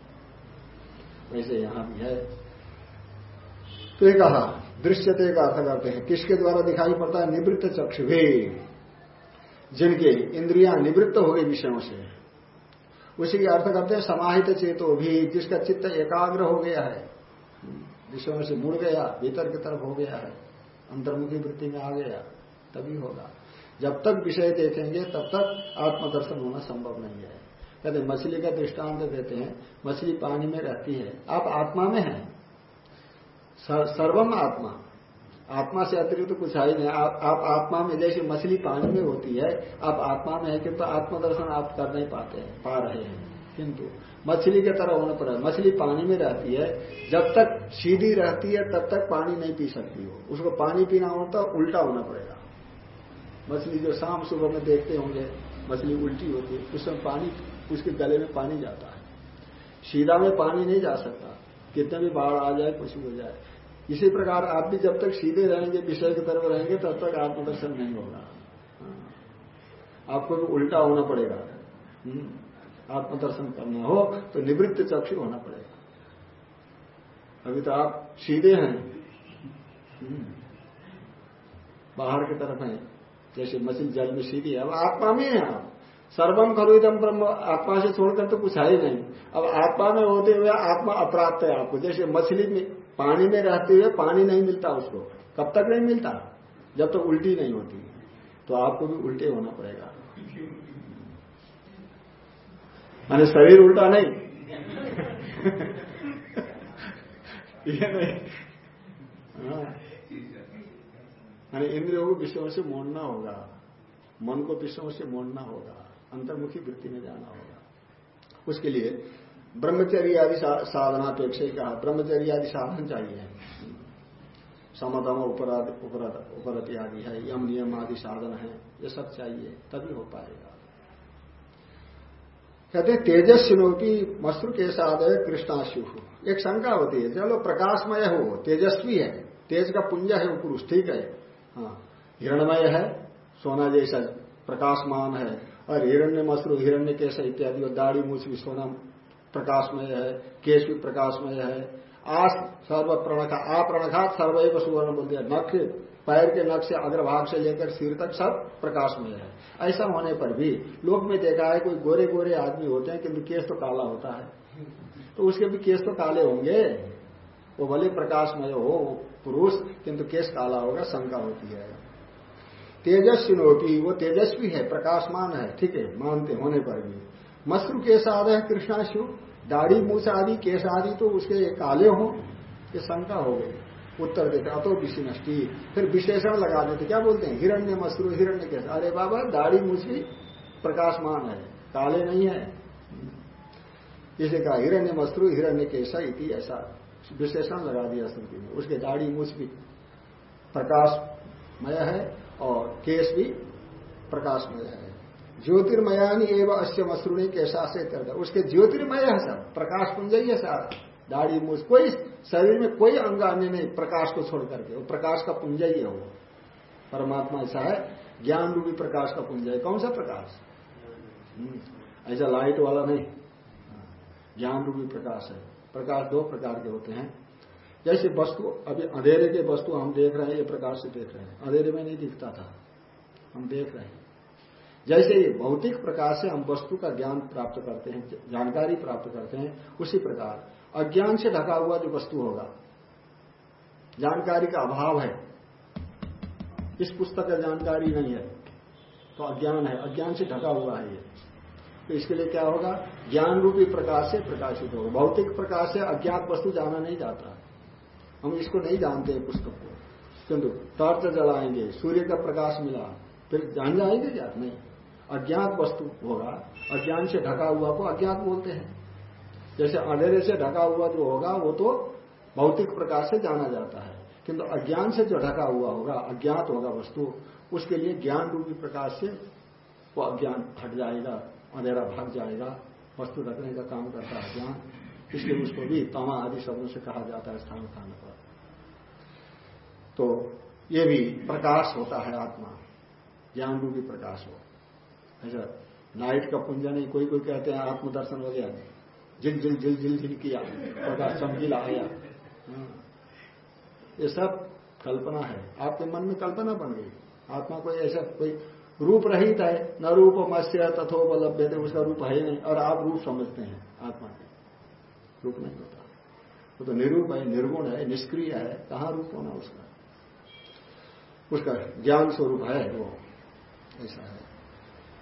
वैसे यहाँ भी है। तो ये कहा, दृश्यते का अर्थ करते हैं, किसके द्वारा दिखाई पड़ता है? निवृत्त चक्षु भी जिनके इंद्रियाँ निवृत्त हो गई विषयों से। उसी के अर्थ करते हैं, समाहित चेतो भी, जिसका चित्त एकाग्र हो गया है। विषयों से मुड़ गया, भीतर की तरफ़ हो गया है, अंतर्मुखी वृत्ति में आ गया, तभी होगा। जब तक विषय देखेंगे, तब तक आत्मदर्शन होना संभव नहीं है। कहते मछली का दृष्टांत देते हैं मछली पानी में रहती है। आप आत्मा में हैं। सर्वम आत्मा। आत्मा से अतिरिक्त तो कुछ है नहीं। आप, आप आत्मा में जैसे मछली पानी में होती है आप आत्मा में है किंतु तो आत्मदर्शन आप कर नहीं पाते हैं पा रहे हैं। किंतु मछली के तरह होने पर मछली पानी में रहती है। जब तक सीधी रहती है तब तक पानी नहीं पी सकती हो। उसको पानी पीना हो तो उल्टा होना पड़ेगा। मछली जो शाम सुबह में देखते होंगे मछली उल्टी होती है उसमें पानी उसके गले में पानी जाता है। सीधा में पानी नहीं जा सकता। कितने भी बाढ़ आ जाए कुछ हो जाए। इसी प्रकार आप भी जब तक सीधे रहेंगे, विषय की तरफ़ रहेंगे, तब तक आत्मदर्शन नहीं होगा। हाँ। आपको भी उल्टा होना पड़ेगा। हम्म। आत्मदर्शन करना हो तो निवृत्त चक्षु होना पड़ेगा। अभी तो आप सीधे हैं। हम्म। बाहर की तरफ़ हैं। जैसे मछली जल में सीधी है। अब आत्मा में है आप। सर्वम खरुदम ब्रह्म, आत्मा से छोड़कर तो कुछ है ही नहीं। अब आत्मा में होते हुए आत्मा अप्राप्त है आपको। जैसे मछली में, पानी में रहते हुए पानी नहीं मिलता उसको। कब तक नहीं मिलता? जब तक तो उल्टी नहीं होती। तो आपको भी उल्टे होना पड़ेगा। माने शरीर उल्टा नहीं। ये नहीं। हाँ। इंद्रियों को विषयों से मोड़ना होगा। मन को विषयों से मोड़ना होगा। अंतर्मुखी वृत्ति में जाना होगा। उसके लिए ब्रह्मचर्य आदि साधनापेक्षा ही कहा ब्रह्मचर्य आदि साधन चाहिए। समतम समदम उपरति आदि है, यम नियम आदि साधन है, ये सब चाहिए, तभी हो पाएगा। कहते तेजस्विनोपी मश्रु के है कृष्णाशु एक शंका होती है, चलो प्रकाशमय हो, तेजस्वी है, तेज का पुंज है वो पुरुष, ठीक है? हाँ हिरणमय है, सोना जैसा प्रकाशमान है और हिरण्य मशरू हिरण्य केश इत्यादि और दाढ़ी मूछ भी सोना प्रकाशमय है, केश भी प्रकाशमय है। आस सर्व प्रणखा आ प्रणखा सर्वैव सुवर्ण बोलते हैं। नख, पैर के नख से अग्रभाग से लेकर सिर तक सब प्रकाशमय है। ऐसा होने पर भी लोक में देखा है, कोई गोरे गोरे आदमी होते हैं किंतु केस तो काला होता है। तो उसके भी केस तो काले होंगे। वो भले प्रकाशमय हो, पुरुष, किंतु केस काला होगा, शंका होती है। तेजस्वी वो तेजस्वी है, प्रकाशमान है, ठीक है, मानते, होने पर भी। मश्रु केस आदि है कृष्णाशु, दाढ़ी मूछ आदि केस आदि तो उसके काले हो, ये शंका हो गई। उत्तर देते, अतो विषिनष्टि। फिर विशेषण लगा देते, क्या बोलते हैं? हिरण्य मशरू हिरण्य केस। अरे बाबा, दाढ़ी मूछ भी प्रकाशमान है, काले नहीं है। इसे कहा, हिरण्य मशरू हिरण्य केसा इति ऐसा। विशेषण लगा दिया श्रुति में उसके दाढ़ी मूछ भी प्रकाश मय है और केश भी प्रकाशमय है। ज्योतिर्मयानी एवं अश्य मसरूणी कैसा से उसके ज्योतिर्मय है सब। प्रकाश पुंज ही है सारा। दाढ़ी मुझ कोई शरीर में कोई अंग अन्य नहीं। प्रकाश को छोड़ करके। वो प्रकाश का पुंज ही वो। परमात्मा ऐसा है। ज्ञान रूपी प्रकाश का पुंज है। कौन सा प्रकाश? हम्म, ऐसा लाइट वाला नहीं। ज्ञान रूपी प्रकाश है। प्रकाश दो प्रकार के होते हैं। जैसे वस्तु, अभी अंधेरे के वस्तु हम देख रहे हैं, ये प्रकाश से देख रहे हैं। अंधेरे में नहीं दिखता था। हम देख रहे हैं। जैसे भौतिक प्रकाश से हम वस्तु का ज्ञान प्राप्त करते हैं, जानकारी प्राप्त करते हैं, उसी प्रकार। अज्ञान से ढका हुआ जो वस्तु होगा, जानकारी का अभाव है। इस पुस्तक का जानकारी नहीं है तो अज्ञान है। अज्ञान से ढका हुआ है ये। तो इसके लिए क्या होगा? ज्ञान रूपी प्रकाश से प्रकाशित होगा। भौतिक प्रकाश से अज्ञात वस्तु जाना नहीं जाता। हम इसको नहीं जानते पुस्तक को। किंतु टॉर्च जलाएँगे, सूर्य का प्रकाश मिला, फिर जान जाएँगे क्या? नहीं। अज्ञात वस्तु होगा, अज्ञान से ढका हुआ को अज्ञात बोलते हैं। जैसे अंधेरे से ढका हुआ जो होगा, वो तो भौतिक प्रकाश से जाना जाता है। किंतु अज्ञान से जो ढका हुआ होगा, अज्ञात होगा वस्तु, उसके लिए ज्ञान रूपी प्रकाश से वो अज्ञान हट जाएगा, अंधेरा भाग जाएगा, वस्तु ढकने का काम करता है ज्ञान इसलिए उसको भी तमा आदि शब्दों से कहा जाता है स्थान स्थान पर। तो ये भी प्रकाश होता है आत्मा। ज्ञान रूपी प्रकाश हो। ऐसा नाइट का पुंज नहीं, कोई कोई कहते हैं आत्मदर्शन हो गया। जिल जिल जिल जिल जिल किया, प्रकाश चमकीला आया। हाँ। ये सब कल्पना है। आपके मन में कल्पना बन गई। आत्मा कोई ऐसा कोई रूप रहित है, न रूप मत्स्य तथोपलब्ध थे उसका रूप है नहीं। और आप रूप समझते हैं आत्मा के। रूप नहीं होता। वो तो निरूप है, निर्गुण है, निष्क्रिय है। कहाँ रूप होना उसका? उसका ज्ञान स्वरूप है वो। ऐसा है।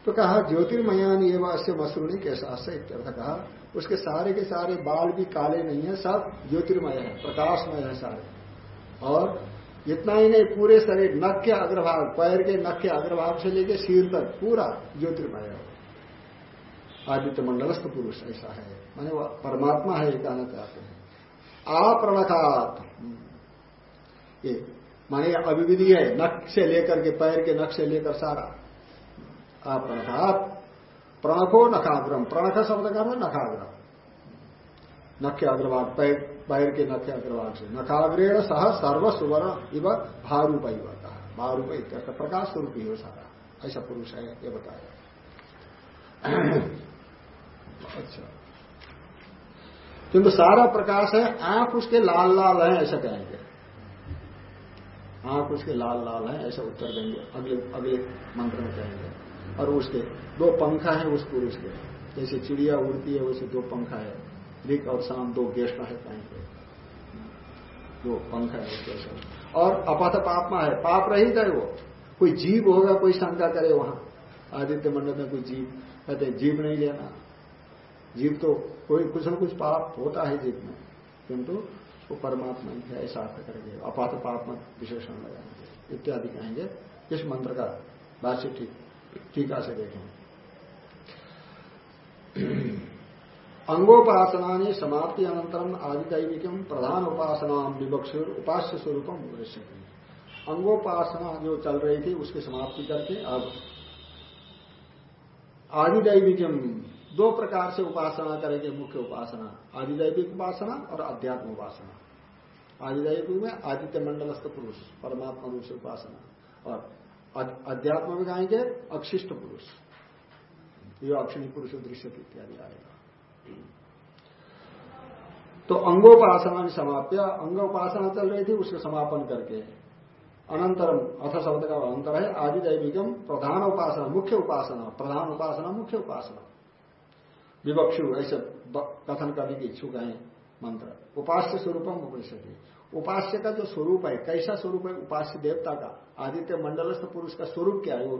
तो कहा, ज्योतिर्मयान एवं अश्य मसरूणी कैसा? इत्यर्थ कहा, उसके सारे के सारे बाल भी काले नहीं है, सब ज्योतिर्मय है, प्रकाशमय है सारे। और इतना ही नहीं, पूरे शरीर, नख के अग्रभाग, पैर के नख के अग्रभाग से लेके सिर तक पूरा ज्योतिर्मय है। आदित्य मंडलस्थ पुरुष, ऐसा है। माने वह परमात्मा है, ये कहना चाहते हैं। आपरणखात। ये माने अभिविधि है, नख से लेकर के पैर के नख से लेकर सारा। आप प्रणखात प्रणखो नखाग्रम, प्रणख शब्द का नखाग्रम। नख्य अग्रभाग, पैर पैर के नख्य अग्रभाग से। नखाग्रेण सह सर्व सुवर्ण इव भारूप कहा। भारूप इत्यर्थ प्रकाश स्वरूप ही हो सारा ऐसा पुरुष है, ये बताया। अच्छा। किंतु सारा प्रकाश है आँख उसके लाल लाल है, ऐसा कहेंगे। आँख उसके लाल लाल है, ऐसा उत्तर देंगे, अगले अगले मंत्र में कहेंगे। और उसके, दो पंखा है उस पुरुष के। जैसे चिड़िया उड़ती है, वैसे दो पंखा है। रिक और शाम दो गेस्ट है कहीं पे दो पंखा है उसके और अपात पापमा है, पाप रहित है वो। कोई जीव होगा, कोई शंका करे वहाँ। आदित्य मंडल में कोई जीव, कहते जीव नहीं लेना। जीव तो कोई कुछ न कुछ पाप होता है जीव में। किंतु वो परमात्मा ही है, ऐसा अर्थ करेंगे। अपात पाप विशेषण लगाएँगे। इत्यादि कहेंगे। इस मंत्र का भाष्य ठीक, टीका से देखें। अंगोपासना समाप्ति अनंतरम आदिदैविकम प्रधान उपासना विवक्ष उपास्य स्वरूपम भविष्य अंगोपासना जो चल रही थी, उसकी समाप्ति करके अब आदिदैविकम दो प्रकार से उपासना करेंगे, मुख्य उपासना, आदिदैविक उपासना और अध्यात्म उपासना। आदिदैविक में आदित्य मंडलस्थ पुरुष, परमात्मा रूप से उपासना। और अध्यात्म में कहेंगे अक्षिष्ट पुरुष। ये अक्षिणी पुरुष दृश्य इत्यादि आएगा तो अंगोपासना में समाप्य अंगोपासना चल रही थी, उसके समापन करके। अनंतरम, अथ शब्द का अंतर है आदि दैविकम प्रधान उपासना, मुख्य उपासना, प्रधान उपासना, मुख्य उपासना। विवक्षु, ऐसे कथन करने की इच्छुक है, मंत्र। उपास्य स्वरूपम उपनिषद। उपास्य का जो स्वरूप है, कैसा स्वरूप है? उपास्य देवता का। आदित्य मंडलस्थ पुरुष का स्वरूप क्या है? वो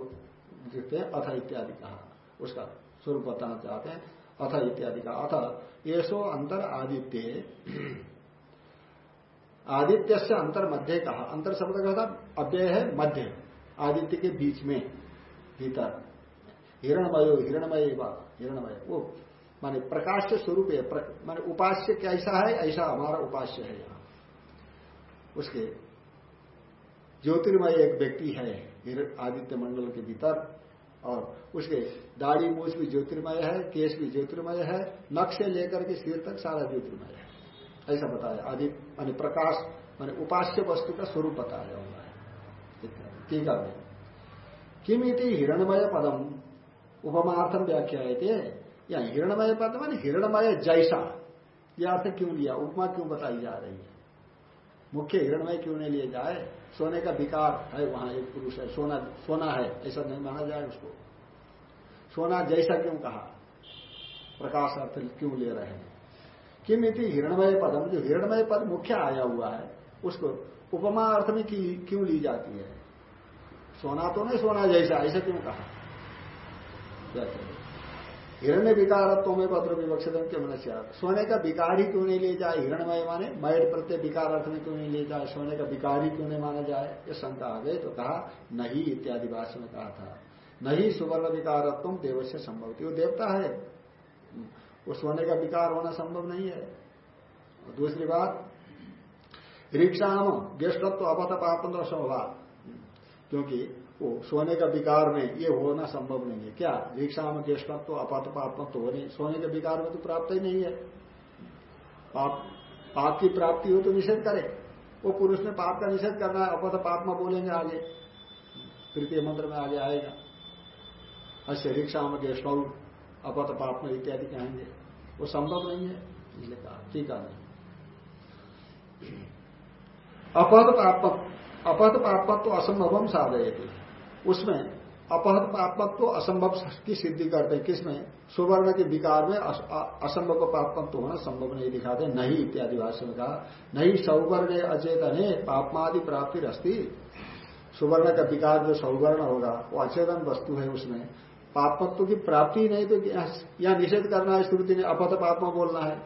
देखते अथ इत्यादि कहा। उसका स्वरूप बताना चाहते हैं, अथ इत्यादि का। अथ, येसो अंतर आदित्य। आदित्य से अंतर मध्य कहा। अंतर शब्द का था अव्यय है, मध्य। आदित्य के बीच में, भीतर। हिरणमय हिरणमय हिरणमय। वो माने प्रकाश के स्वरूप है माने उपास्य कैसा है, ऐसा हमारा उपास्य है यहाँ। उसके ज्योतिर्मय एक व्यक्ति है आदित्य मंडल के भीतर, और उसके दाढ़ी मूछ भी ज्योतिर्मय है, केश भी ज्योतिर्मय है, नख से लेकर के सिर तक सारा ज्योतिर्मय है। ऐसा बताया आदित्य मान प्रकाश, मान उपास्य वस्तु का स्वरूप बताया हुआ है। ठीक है। किम इति हिरणमय पदम उपमार्थम व्याख्या थे या हिरणमय पद मान हिरणमय जैसा। यह अर्थ क्यों लिया? उपमा क्यों बताई जा रही है? मुख्य हिरणमय क्यों नहीं लिए जाए? सोने का विकार है वहाँ एक पुरुष है। सोना सोना है, ऐसा नहीं माना जाए उसको। सोना जैसा क्यों कहा? प्रकाश अर्थ क्यों ले रहे हैं? किम इति हिरणमय पदम? जो हिरणमय पद मुख्य आया हुआ है, उसको उपमा अर्थ में क्यों ली जाती है? सोना तो नहीं सोना जैसा, ऐसा क्यों कहा? हिरण्य विकारत्व में पत्र विवक्षित क्यों सोने का विकार ही क्यों नहीं ले जाए? हिरणमय माने मैट प्रत्यय विकार अर्थ में क्यों नहीं ले जाए? सोने का विकार ही क्यों नहीं माना जाए? ये शंका आ तो कहा, नहीं इत्यादि भाषा में कहा था। नहीं सुवर्ण विकारत्व देव से संभव थी वो देवता है। वो सोने का विकार होना संभव नहीं है। दूसरी बात रिक्षाम ज्येष्ठत्व अपत पापंद्र स्वभाव क्योंकि वो सोने का विकार में ये होना संभव नहीं है। क्या? दीक्षा में ज्येष्ठत्व तो अपात्मात्मत्व तो हो नहीं सोने के विकार में तो प्राप्त ही नहीं है। पाप पाप की प्राप्ति हो तो निषेध करें। वो पुरुष ने पाप का निषेध करना है, अपत पाप में बोलेंगे आगे। तृतीय मंत्र में आगे आएगा। अश्य रिक्षा में ज्येष्ठ अपत पाप में इत्यादि कहेंगे। वो संभव नहीं है। इसलिए कहा, ठीक है। अपहत पाप अपहत पापत्व तो असंभवम साधय उसमें अपहत पापत्व तो असंभव की सिद्धि करते हैं। किसमें? सुवर्ण के विकार में असंभव पापत्व होना संभव नहीं दिखाते। नहीं इत्यादि भाषण में कहा, नहीं सौवर्ण अचेतन, पापमादि प्राप्ति रस्ती। सुवर्ण का विकार जो सौवर्ण होगा, वो अचेतन वस्तु है उसमें। पापत्व की प्राप्ति नहीं तो यहाँ निषेध करना है श्रुति ने अपत पापमा बोलना है।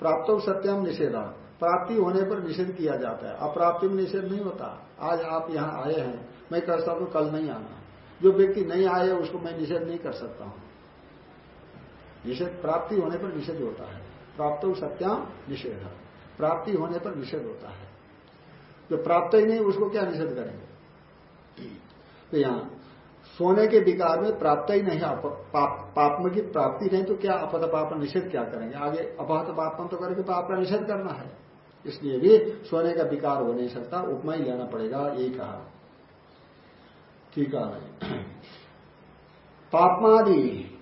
प्राप्त सत्यम निषेधा प्राप्ति होने पर निषेध किया जाता है। अप्राप्ति में निषेध नहीं होता। आज आप यहाँ आए हैं मैं कह सकता हूँ कल नहीं आना। जो व्यक्ति नहीं आए उसको मैं निषेध नहीं कर सकता हूँ। निषेध, प्राप्ति होने पर निषेध होता है। प्राप्त सत्याम निषेध। प्राप्ति होने पर निषेध होता है। जो प्राप्त ही नहीं, उसको क्या निषेध करेंगे? तो यहाँ, सोने के विकार में प्राप्त ही नहीं पाप की प्राप्ति नहीं तो क्या अपत पाप निषेध क्या करेंगे? आगे अपहत पापम तो करके पाप का निषेध करना है। इसलिए भी सोने का विकार हो नहीं सकता, उपमा ही लेना पड़ेगा, यही कहा। ठीक है। पापमादि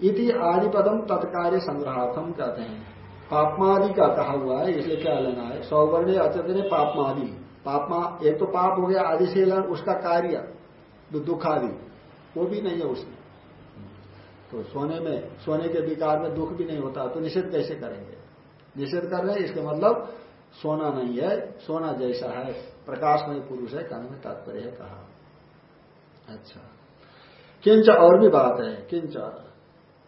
इति आदिपदम तत्कार्य संग्रहार्थम कहते हैं। पापमादि का कहा हुआ है, इसलिए क्या लेना है? सौवर्ण अचेतन पापमादि। पापमा, एक तो पाप हो गया आदि से उसका कार्य आदि वो भी नहीं है उसमें। तो सोने में, सोने के विकार में दुख भी नहीं होता तो निषेध कैसे करेंगे? निषेध कर रहे हैं, इसके मतलब सोना नहीं है, सोना जैसा है प्रकाश प्रकाशमय पुरुष है, कहने में तात्पर्य है कहा। अच्छा। किंच और भी बात है, किंच।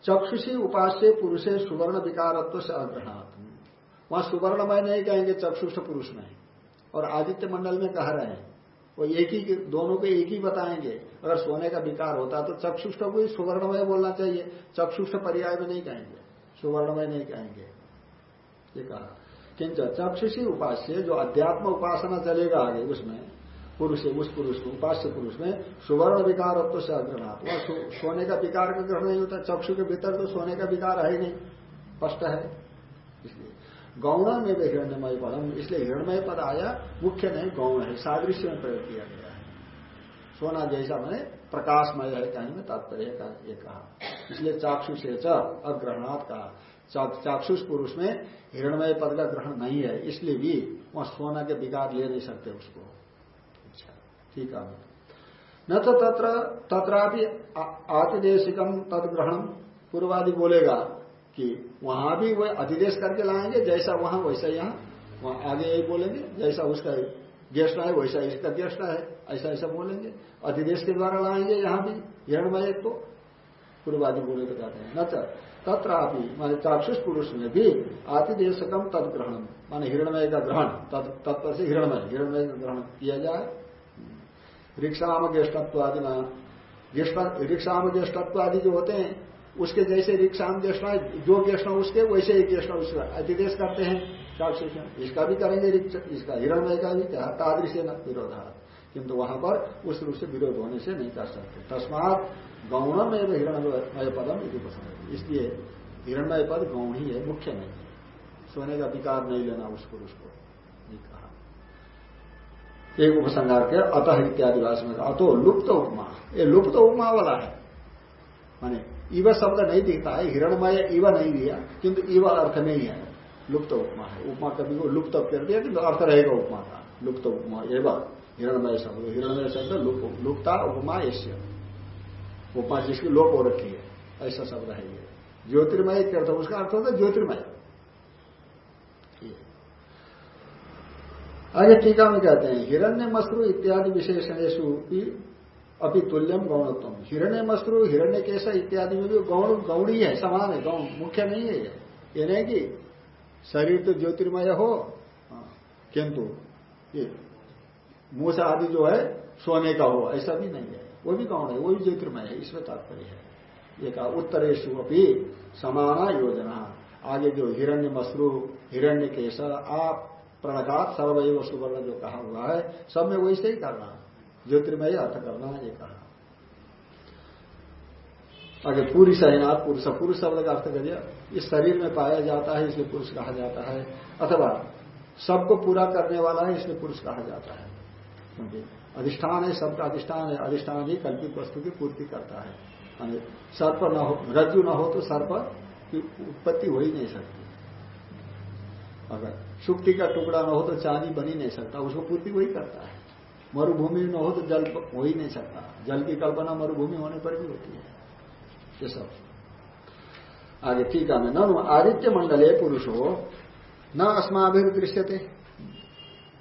चक्षुषी उपास्य पुरुषे सुवर्ण विकारत्व से अग्रहणात् वहाँ सुवर्णमय नहीं कहेंगे चक्षुष पुरुष में और आदित्य मंडल में कह रहे हैं, वो एक ही, दोनों को एक ही बताएँगे। अगर सोने का विकार होता तो चक्षुष्ट को ही सुवर्णमय बोलना चाहिए। चक्षुष्ट पर्याय में नहीं कहेंगे, सुवर्णमय नहीं कहेंगे। ये कहा। किंच, चक्षुषी उपास्य, जो अध्यात्म उपासना चलेगा आगे, उसमें पुरुष है, उस पुरुष को, उपास्य पुरुष में सुवर्ण विकार तो से अग्रहणात् वह सोने का विकार का ग्रहण नहीं होता, चक्षु के भीतर तो सोने का विकार है ही नहीं। स्पष्ट है? इसलिए गौण में भी हिरण्यमय पदम, इसलिए हिरणमय पद आया, मुख्य नहीं, गौण है, सादृश्य में प्रयोग किया गया है। सोना जैसा मैंने प्रकाशमय है, कहीं में तात्पर्य का ये कहा। इसलिए चाक्षु से अग्रहणात् कहा। चाक्षुष पुरुष में हिरणमय पद का ग्रहण नहीं है, इसलिए भी वह सोना के विकार ले नहीं सकते उसको। ठीक है। न तो तत्र, तत्रापि आतिदेशिकम तद ग्रहण पूर्वादि बोलेगा कि वहाँ भी वह अधिदेश करके लाएँगे, जैसा वहाँ, वैसा यहाँ, वहाँ आगे यही बोलेंगे, जैसा उसका ज्येष्ठ है, वैसा इसका ज्येष्ठ है, ऐसा ऐसा बोलेंगे। अधिदेश के द्वारा लाएँगे यहाँ भी, हिरणमय तो पूर्वादि बोले तो कहते हैं। न तत्रापि, माने चाक्षुष पुरुष में भी आतिदेशकम तद ग्रहण, माने हिरणमय का ग्रहण तत्व से हिरणमय हिरणमय का ग्रहण किया जाए रिक्षाम ज्येष्ठत्व आदि ना रिक्षाम ज्येष्ठत्व आदि जो होते हैं, उसके जैसे रिक्षाम ज्येष्ठ जो ज्येष्ठ उसके, वैसे ही ज्येष्ठ उसका। अतिदेश करते हैं चाक्षुष इसका भी करेंगे इसका हिरणमय का भी, क्या? तादृश्य न विरोधा। किंतु वहाँ पर उस रूप से विरोध होने से नहीं कर सकते। तस्मात गौणम एवं हिरणमय पदम यदि पसंद इसलिए हिरणमय पद गौण ही है, मुख्य नहीं। सोने का विकार नहीं लेना उस पुरुष को। नहीं कहा एक उपसंहार के अतः इत्यादि भाषा में अतो लुप्त उपमा। ये लुप्त उपमा वाला है। माने, इव शब्द नहीं दिखता है, हिरणमय इव नहीं दिया, किंतु इव अर्थ नहीं है। लुप्त उपमा है। उपमा कभी को लुप्त कर दिया, किंतु अर्थ रहेगा उपमा का। लुप्त उपमा, एवं हिरणमय शब्द। हिरणमय शब्द लुप्ता उपमा ऐश्य उपमा जिसकी लोप हो रखी है, ऐसा शब्द है ये। ज्योतिर्मय अर्थ उसका अर्थ होता है ज्योतिर्मय। आगे टीका में कहते हैं। हिरण्य मश्रु इत्यादि विशेषणेशु अभी तुल्यम गौणत्म हिरण्य मश्रु हिरण्य केसा इत्यादि में भी गौण गौणी है समान है गौण मुख्य नहीं है ये। नहीं कि शरीर तो ज्योतिर्मय हो हाँ, किंतु ये मूसा आदि जो है सोने का हो ऐसा भी नहीं है। वो भी गौण है वो भी ज्योतिर्मय है इसमें तात्पर्य है। ये कहा उत्तरेशु अपनी समाना योजना। आगे जो हिरण्य मशरू हिरण्य केश आप प्रणघात सर्वैव सुवर्ण जो कहा हुआ है, सब में वैसे ही करना ज्योतिर्मय अर्थ करना ये कहा। आगे पूरी सहनाथ पुरुष पुरुष शब्द का अर्थ करिए। इस शरीर में पाया जाता है, इसलिए पुरुष कहा जाता है। अथवा सबको पूरा करने वाला है, इसलिए पुरुष कहा जाता है। क्योंकि अधिष्ठान है, सबका अधिष्ठान है, अधिष्ठान ही कल्पित वस्तु की पूर्ति करता है। सर्प न हो रज्जु न हो तो सर्प की उत्पत्ति हो ही नहीं सकती। अगर सुक्ति का टुकड़ा न हो तो चांदी बन ही नहीं सकता, उसको पूर्ति वही करता है। मरुभूमि न हो तो जल हो ही नहीं सकता। जल की कल्पना मरुभूमि होने पर भी होती है। ये सब। आगे टीका में न आदित्य मंडल मंडले पुरुष हो न अस्माभिर दृश्यते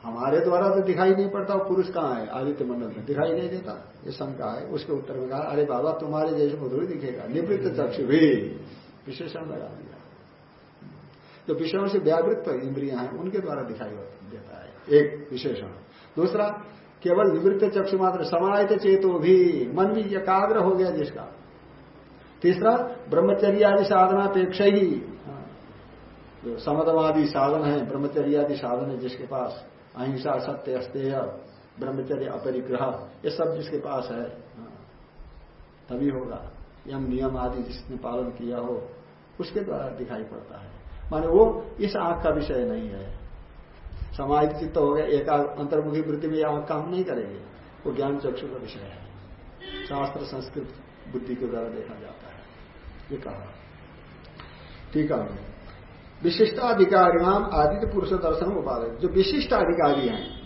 हमारे द्वारा तो दिखाई नहीं पड़ता पुरुष कहाँ है। आदित्य मंडल में दिखाई नहीं देता। ये शंका है। उसके उत्तर में कहा, अरे बाबा, तुम्हारे जैसे थोड़ी दिखेगा। निवृत्त चक्षु भी। विशेषण लगा दिया। जो विषयों से व्यावृत्त इंद्रिया हैं उनके द्वारा दिखाई देता है एक विशेषण। दूसरा केवल निवृत्त चक्षु मात्र समाहित चेतो भी मन भी एकाग्र हो गया जिसका। तीसरा ब्रह्मचर्य आदि साधनापेक्षा ही जो समदवादी साधन है ब्रह्मचर्य आदि साधन है जिसके पास अहिंसा सत्य अस्तेय ब्रह्मचर्य अपरिग्रह ये सब जिसके पास हाँ, तभी होगा। यम नियम आदि जिसने पालन किया हो उसके द्वारा दिखाई पड़ता है। माने वो इस आँख का विषय नहीं है। समाहित चित्त हो गया एक अंतर्मुखी वृत्ति में आँख काम नहीं करेगी। वो ज्ञान चक्षु का विषय है। शास्त्र, संस्कृत, बुद्धि के द्वारा देखा जाता है। ये कहा। ठीक है। विशिष्टाधिकारी नाम आदित्य पुरुष दर्शन उपाधि जो विशिष्ट अधिकारी हैं,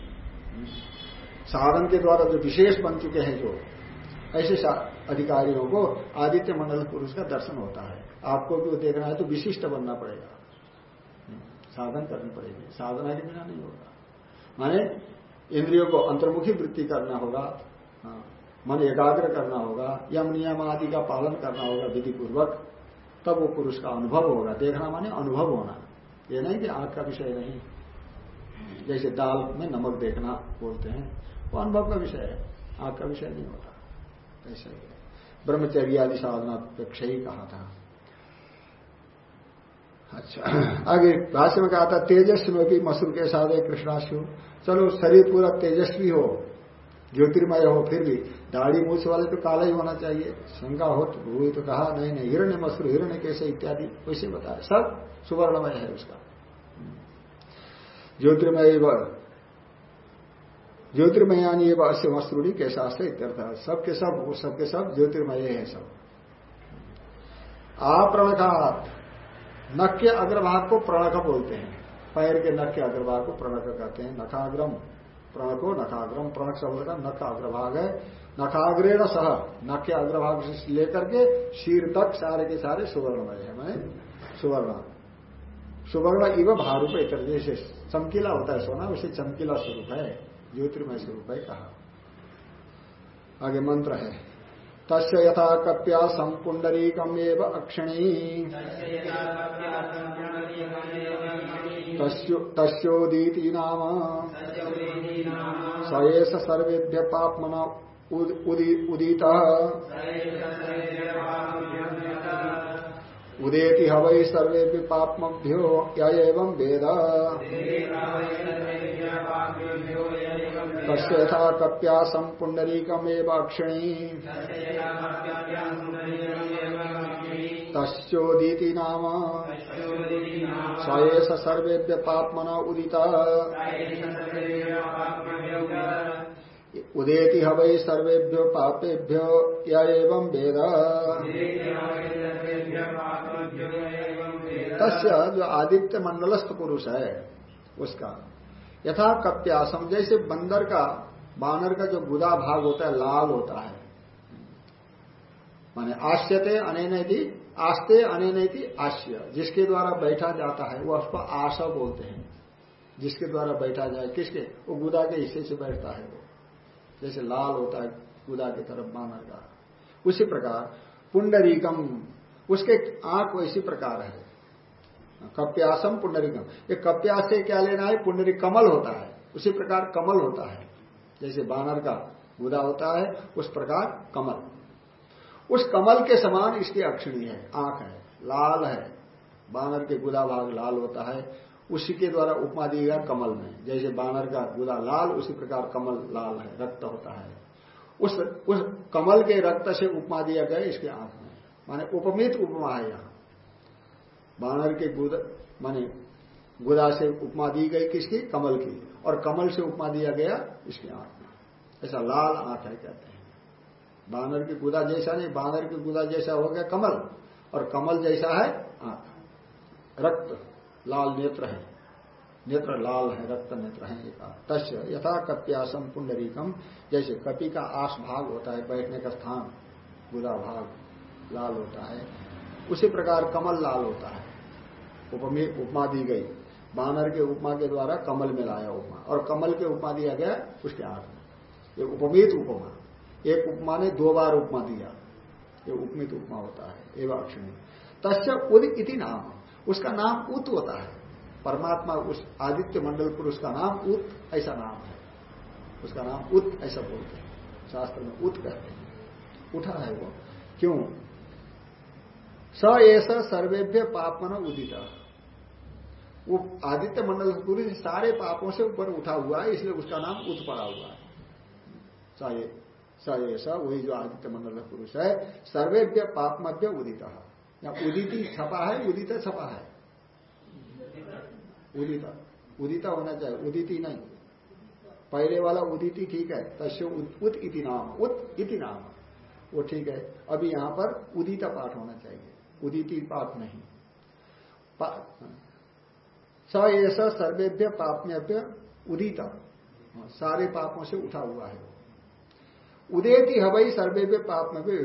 साधन के द्वारा जो विशेष बन चुके हैं जो, ऐसे अधिकारियों को आदित्य मंडल पुरुष का दर्शन होता है। आपको भी वो देखना है तो विशिष्ट बनना पड़ेगा। साधन करनी पड़ेगी। साधना के बिना नहीं होगा। माने इंद्रियों को अंतर्मुखी वृत्ति करना होगा हाँ, मन एकाग्र करना होगा यम नियम आदि का पालन करना होगा विधि पूर्वक तब वो पुरुष का अनुभव होगा। देखना माने अनुभव होना। ये नहीं कि आँख का विषय नहीं। जैसे दाल में नमक देखना बोलते हैं वो अनुभव का विषय है। आँख का विषय नहीं होता। ऐसे ब्रह्मचर्य आदि साधना अपेक्षा ही कहा था। अच्छा। आगे भाष्य में कहा था, तेजस्वी भी मसूर के साथ कृष्णाशु चलो, शरीर पूरा तेजस्वी हो, ज्योतिर्मय हो, फिर भी दाढ़ी मूछ वाले तो काला ही होना चाहिए। शंका हो तो हुई तो कहा, नहीं नहीं, हिरण्य मसूर, हिरण्य कैसे इत्यादि, वैसे बताया। सब सुवर्णमय है उसका। ज्योतिर्मय ज्योतिर्मयानी एवं अश्य मस्तूरी कैसा इत्यर्थ सबके सब सबके सब ज्योतिर्मय है सब। प्रणकात नख के अग्रभाग को प्रणक बोलते हैं। पैर के नख के अग्रभाग को प्रणक कहते हैं। नखाग्रम प्रणको नखाग्रम प्रणक शब्द का नख अग्रभाग है। नखाग्रेण सह नख के अग्रभाग से लेकर के शीर तक सारे के सारे सुवर्णमय है। मैं सुवर्ण सुवर्ण इव भारूप इतर जैसे चमकीला होता है सोना, उसे चमकीला स्वरूप है, ज्योतिर्मय स्वरूप है कहा। आगे मंत्र है। तस् यथा कप्या संपुंडरीकम एवं अक्षणी। तस्ोदीति नाम। सएस सर्वेभ्य पापमन उदित। उदेति हवै सर्वे पापमभ्यो य वेद। तस्य यथा कप्यासम पुंडरीकमेव अक्षिणी। तस्ोदीति नाम। सएष सर्वेभ्य पापमना उदिता। उदेति हवै सर्वेभ्यो पापेभ्यो एवं वेद। तस्य जो आदित्य मंडलस्थ पुरुष है, उसका। यथा कप्यासम जैसे बंदर का, बानर का जो गुदा भाग होता है, लाल होता है। माने आश्यते अनेनति आस्ते अनेनति आश्य। जिसके द्वारा बैठा जाता है, वो उसको आशा बोलते हैं। जिसके द्वारा बैठा जाए, किसके? वो गुदा के हिस्से से बैठता है वो। जैसे लाल होता है गुदा की तरफ़ बानर का। उसी प्रकार, पुंडरीकम, उसके आँख वैसी प्रकार है। कप्यासम पुंडरीकम। ये कप्यास से क्या लेना है? पुंडरी कमल होता है। उसी प्रकार कमल होता है। जैसे बानर का गुदा होता है, उस प्रकार कमल। उस कमल के समान इसकी अक्षिणी है, आँख है, लाल है। बानर के गुदा भाग लाल होता है। उसी के द्वारा उपमा दी गया कमल में। जैसे बानर का गुदा लाल, उसी प्रकार कमल लाल है, रक्त होता है। उस उस कमल के रक्त से उपमा दिया गया इसके आँख में। माने उपमित उपमा है यहाँ। बानर के गुदा, माने गुदा से उपमा दी गई किसकी? कमल की। और कमल से उपमा दिया गया इसकी आँख में ऐसा लाल आँख है कहते हैं। बानर की गुदा जैसा नहीं, बानर की गुदा जैसा हो गया कमल। और कमल जैसा है आँख। रक्त लाल नेत्र है। नेत्र लाल है, रक्त नेत्र है, एक तस्य यथा कप्यासम पुंडरीकम जैसे कपि का आस भाग होता है, बैठने का स्थान, गुदा भाग लाल होता है। उसी प्रकार कमल लाल होता है। उपमा दी गई। बानर के उपमा के द्वारा कमल में लाया उपमा। और कमल के उपमा दिया गया उसके आठ में। ये उपमित उपमा। एक उपमा ने दो बार उपमा दिया। ये उपमित उपमा होता है। एवं अक्षणी। तस्य उद इति नाम। उसका नाम उत होता है। परमात्मा उस आदित्य मंडल पुरुष का नाम उत ऐसा नाम है। उसका नाम उत ऐसा बोलते हैं। शास्त्र में उत कहते हैं। उठा है वो। क्यों? स ऐसा सर्वेभ्य पापन उदित। वो आदित्य मंडल पुरुष सारे पापों से ऊपर उठा हुआ है इसलिए उसका नाम उत पड़ा हुआ है। स ऐसा वही जो आदित्य मंडल पुरुष है सर्वेभ्य पापमभ्य उदित। या उदिति छपा है उदित छपा है। उदित उदित होना चाहिए उदिति नहीं। पहले वाला उदिति ठीक है तस्य उत इति नाम उत इति नाम। वो ठीक है अभी यहाँ पर उदित पाठ होना चाहिए उदिति पाठ नहीं। पा, स ऐसा सर्वेभ्य पापम्यभ्य उदित हाँ, सारे पापों से उठा हुआ है। उदेति हवई सर्वेभ्य पाप में भी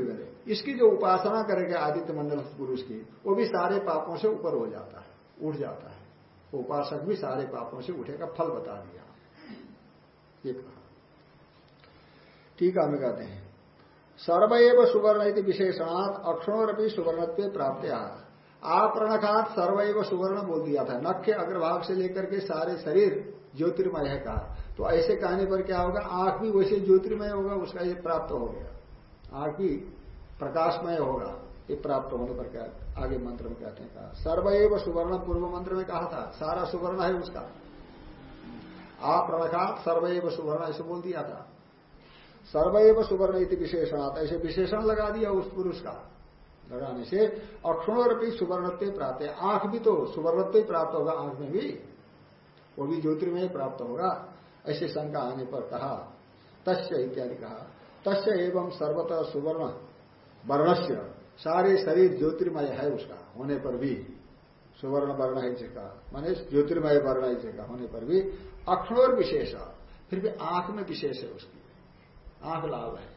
इसकी जो उपासना करेंगे आदित्य मंडल पुरुष की वो भी सारे पापों से ऊपर हो जाता है उठ जाता है। उपासक भी सारे पापों से उठेगा फल बता दिया। ये कहा। ठीक है कहते हैं। सर्वएव सुवर्ण विशेषणात् अक्षणोरपी सुवर्णत्व प्राप्त आपरणखात सर्वैव सुवर्ण बोल दिया था। नख के अग्रभाग से लेकर के सारे शरीर ज्योतिर्मय है कहा। तो ऐसे कहने पर क्या होगा? आँख भी वैसे ज्योतिर्मय होगा, उसका ये प्राप्त हो गया। आँख भी प्रकाशमय होगा, ये प्राप्त होने पर क्या आगे मंत्र में कहते हैं कहा। सर्वैव सुवर्ण पूर्व मंत्र में कहा था, सारा सुवर्ण है उसका। आप सर्वैव सुवर्ण, ऐसे बोल दिया था। सर्वैव सुवर्ण इति विशेषणात्, ऐसे विशेषण लगा दिया उस पुरुष का। लगाने से अक्षणोरपी सुवर्णत्व प्राप्त है। आँख भी तो सुवर्णत्व प्राप्त होगा, आँख में भी। वो भी ज्योतिर्मय प्राप्त होगा, ऐसे शंका आने पर कहा, तस्य इत्यादि कहा। तस्य एवं सर्वतः सुवर्ण, वर्णस्य, सारे शरीर ज्योतिर्मय है उसका, होने पर भी। सुवर्ण, वर्ण है जिसका माने ज्योतिर्मय, वर्ण है जिसका होने पर भी। अक्षर विशेष, फिर भी आँख में विशेष है उसकी। आँख लाल है,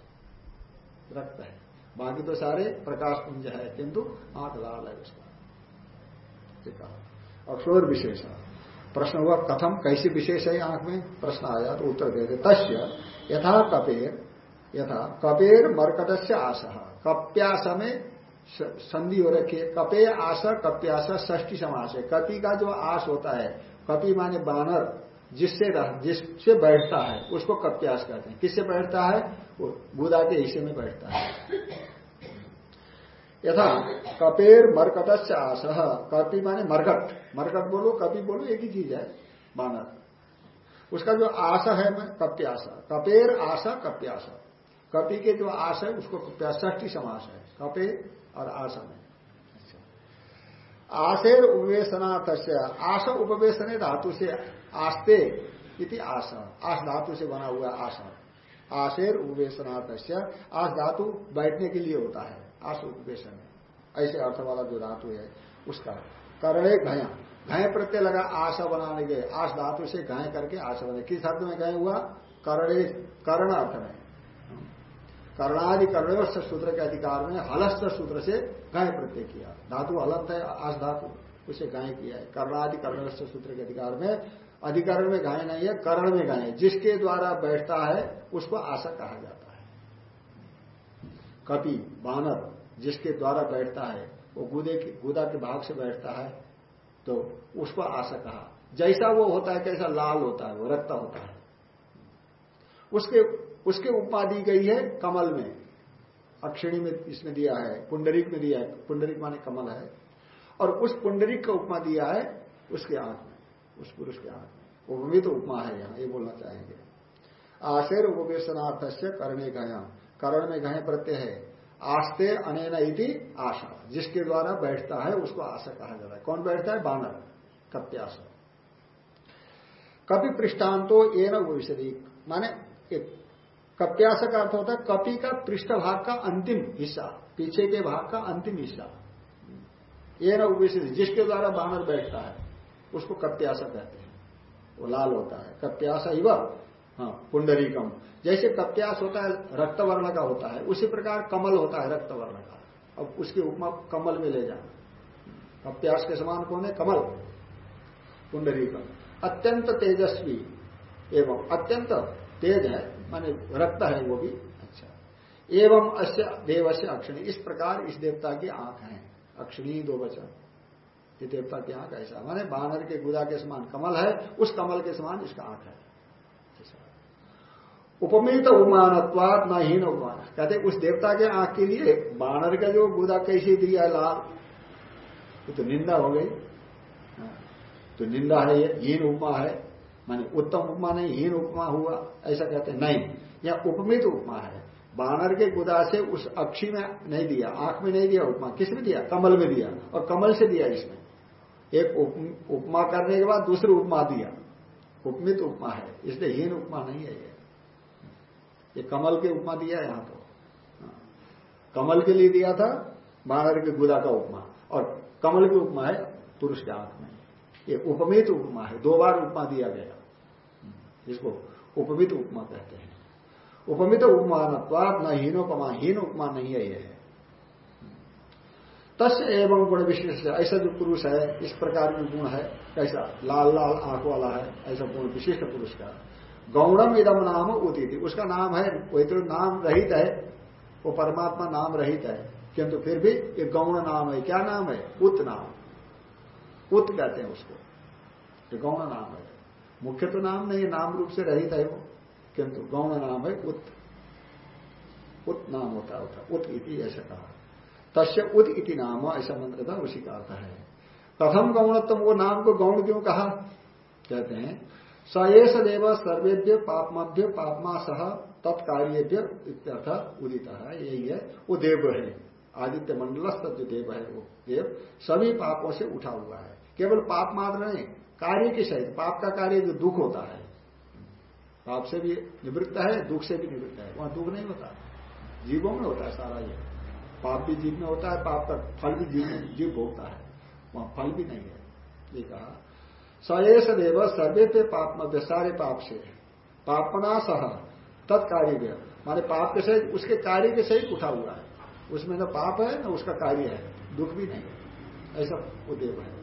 रक्त है। बाकी तो सारे प्रकाश पुंज है, किंतु आँख लाल है उसका। अक्षर विशेष प्रश्न हुआ, कथम कैसी विशेष है आँख में? प्रश्न आया तो उत्तर दे दे। तस्य यथा कपेर यथा कपेर मरकट से आश। कप्यास में संधि हो रखी है। कपे आश कप्यास ष्टी समास है। कपि का जो आश होता है, कपि माने बानर जिससे जिससे बैठता है, उसको कप्यास कहते हैं? किससे बैठता है? वो गुदा के हिस्से में बैठता है। यथा, कपेर मरकट से आस कपि माने मरकट। मरकट बोलो, कपि बोलो, एक ही चीज़ है, बानर। उसका जो आशा है कप्याशा कपेर आशा कप्याशा कपि के जो आश है, उसको ष्टी समास है। कपे और आशा में। आशेर उपवेशनाथ आश उपवेशन धातु से आस्ते इति आशा आश धातु से बना हुआ आसन आशेर उपवेशनाथ आश धातु बैठने के लिए होता है आश उपवेशन ऐसे अर्थ वाला जो धातु है, उसका। करणे घया। घय प्रत्यय लगा आशा बनाने के आश धातु से घय करके आशा बने। किस अर्थ में गए हुआ? करणे, कर्ण अर्थ में। कर्णादि कर्णवस्थ सूत्र के अधिकार में हलस्थ सूत्र से गाय प्रत्यय किया। धातु हलत है, आस धातु। उसे गाय किया है। कर्णादि कर्णवस्थ सूत्र के अधिकार में अधिकरण में गाय नहीं है, करण में गाय। जिसके द्वारा बैठता है, उसको आशा कहा जाता है। कपि, बानर, जिसके द्वारा बैठता है, वो गुदे की, गुदा के भाग से बैठता है तो उसको आशा कहा। जैसा वो होता है कैसा लाल होता है, वो रक्त होता है। उसके उसके उपमा दी गई है कमल में। अक्षिणी में इसमें दिया है, पुंडरिक में दिया है। पुंडरिक माने कमल है। और उस पुंडरिक का उपमा दिया है, उसके आँख उस पुरुष के में। उपमित उपमा है यहाँ, ये बोलना चाहेंगे। आशेर उपवेशनार्थ से करने गया करण में गए प्रत्यय है। आस्ते अनेन इति आशा। जिसके द्वारा बैठता है, उसको आशा कहा जाता है। कौन बैठता है? बानर, कप्यास। कपि पृष्ठांतो एन उपविशदी माने कप्यास का अर्थ होता है, कपि का पृष्ठ भाग का अंतिम हिस्सा, पीछे के भाग का अंतिम हिस्सा। ये न उपविष्ट जिसके द्वारा बानर बैठता है। उसको कप्यासा कहते हैं। वो लाल होता है। कप्यासा ही हाँ पुंडरीकम। जैसे कप्यास होता है रक्त वर्ण का होता है, उसी प्रकार कमल होता है रक्त वर्ण का। अब उसकी उपमा कमल में ले जाना। कप्यास के समान कौन है? कमल। पुंडरीकम। अत्यंत तेजस्वी एवं अत्यंत तेज है, माने रक्त है वो भी। अच्छा। एवं अश्य देव अक्षणी। इस प्रकार इस देवता की आँख है। अक्षणी दो वचन। ये देवता की आँख ऐसा माने बानर के गुदा के समान कमल है उस कमल के समान इसका आँख है। उपमित उपमानत्वाद न हीन उपमान। कहते उस देवता के आँख के लिए बानर का जो गुदा कैसे दिया लाल ये तो निंदा हो गई। हाँ, तो निंदा है ये हीन उपमा है। माने उत्तम उपमा नहीं हीन उपमा हुआ ऐसा कहते नहीं। यह उपमित उपमा है। बानर के गुदा से उस अक्षी में नहीं दिया आँख में नहीं दिया उपमा। किसने दिया? कमल में दिया। और कमल से दिया इसमें। एक उपमा करने के बाद दूसरी उपमा दिया। उपमित उपमा है। इसलिए हीन उपमा नहीं है ये। ये कमल के उपमा दिया यहाँ तो। हाँ। कमल के लिए दिया था, बानर के गुदा का उपमा। और कमल की उपमा है पुरुष के आँख में। ये उपमित उपमा है। दो बार उपमा दिया गया। इसको उपमित उपमा कहते हैं। उपमित उपमानत्वाद न हीनोपमा। हीन उपमा नहीं है यह तस् एवं गुण विशेष ऐसा जो पुरुष है, इस प्रकार की गुण है, कैसा? लाल लाल आँख वाला है, ऐसा गुण विशिष्ट पुरुष का। गौणम इदम नाम उदित, उसका नाम है, वही तो नाम रहित है, वो परमात्मा नाम रहित है, किंतु फिर भी ये गौण नाम है, क्या नाम है? उत नाम। उत कहते हैं उसको। ये गौण नाम है। मुख्य तो नाम नहीं, नाम रूप से रहित है वो, किंतु गौण नाम है उत। उत नाम होता होता, उत इति ऐसा कहा। तस्य उद इति नाम, ऐसा मंत्र था, उसी का अर्थ है। प्रथम गौणत्व, वो नाम को गौण क्यों कहा? कहते हैं सयेष देव सर्वेभ्य पापमभ्य पापमा सह तत्कार्यभ्य इत्यर्थ उदित है यही है। वो देव है, आदित्य मंडलस्थ जो देव है, वो देव सभी पापों से उठा हुआ है। केवल पाप मात्र नहीं, कार्य के सहित, पाप का कार्य जो दुख होता है, पाप से भी निवृत्त है, दुख से भी निवृत्त है, वहाँ दुख नहीं होता। जीवों में होता है सारा ये। पाप भी जीव में होता है, पाप का फल भी जीव जीव भोगता है। वहाँ फल भी नहीं है। ये कहा सयेष देव सर्वे पे पाप मध्य सारे पाप से। पापना सह तत्कार्य माने पाप के सहित, उसके कार्य के सहित उठा हुआ है। उसमें न पाप है, न उसका कार्य है। दुख भी नहीं है। ऐसा वो देव है।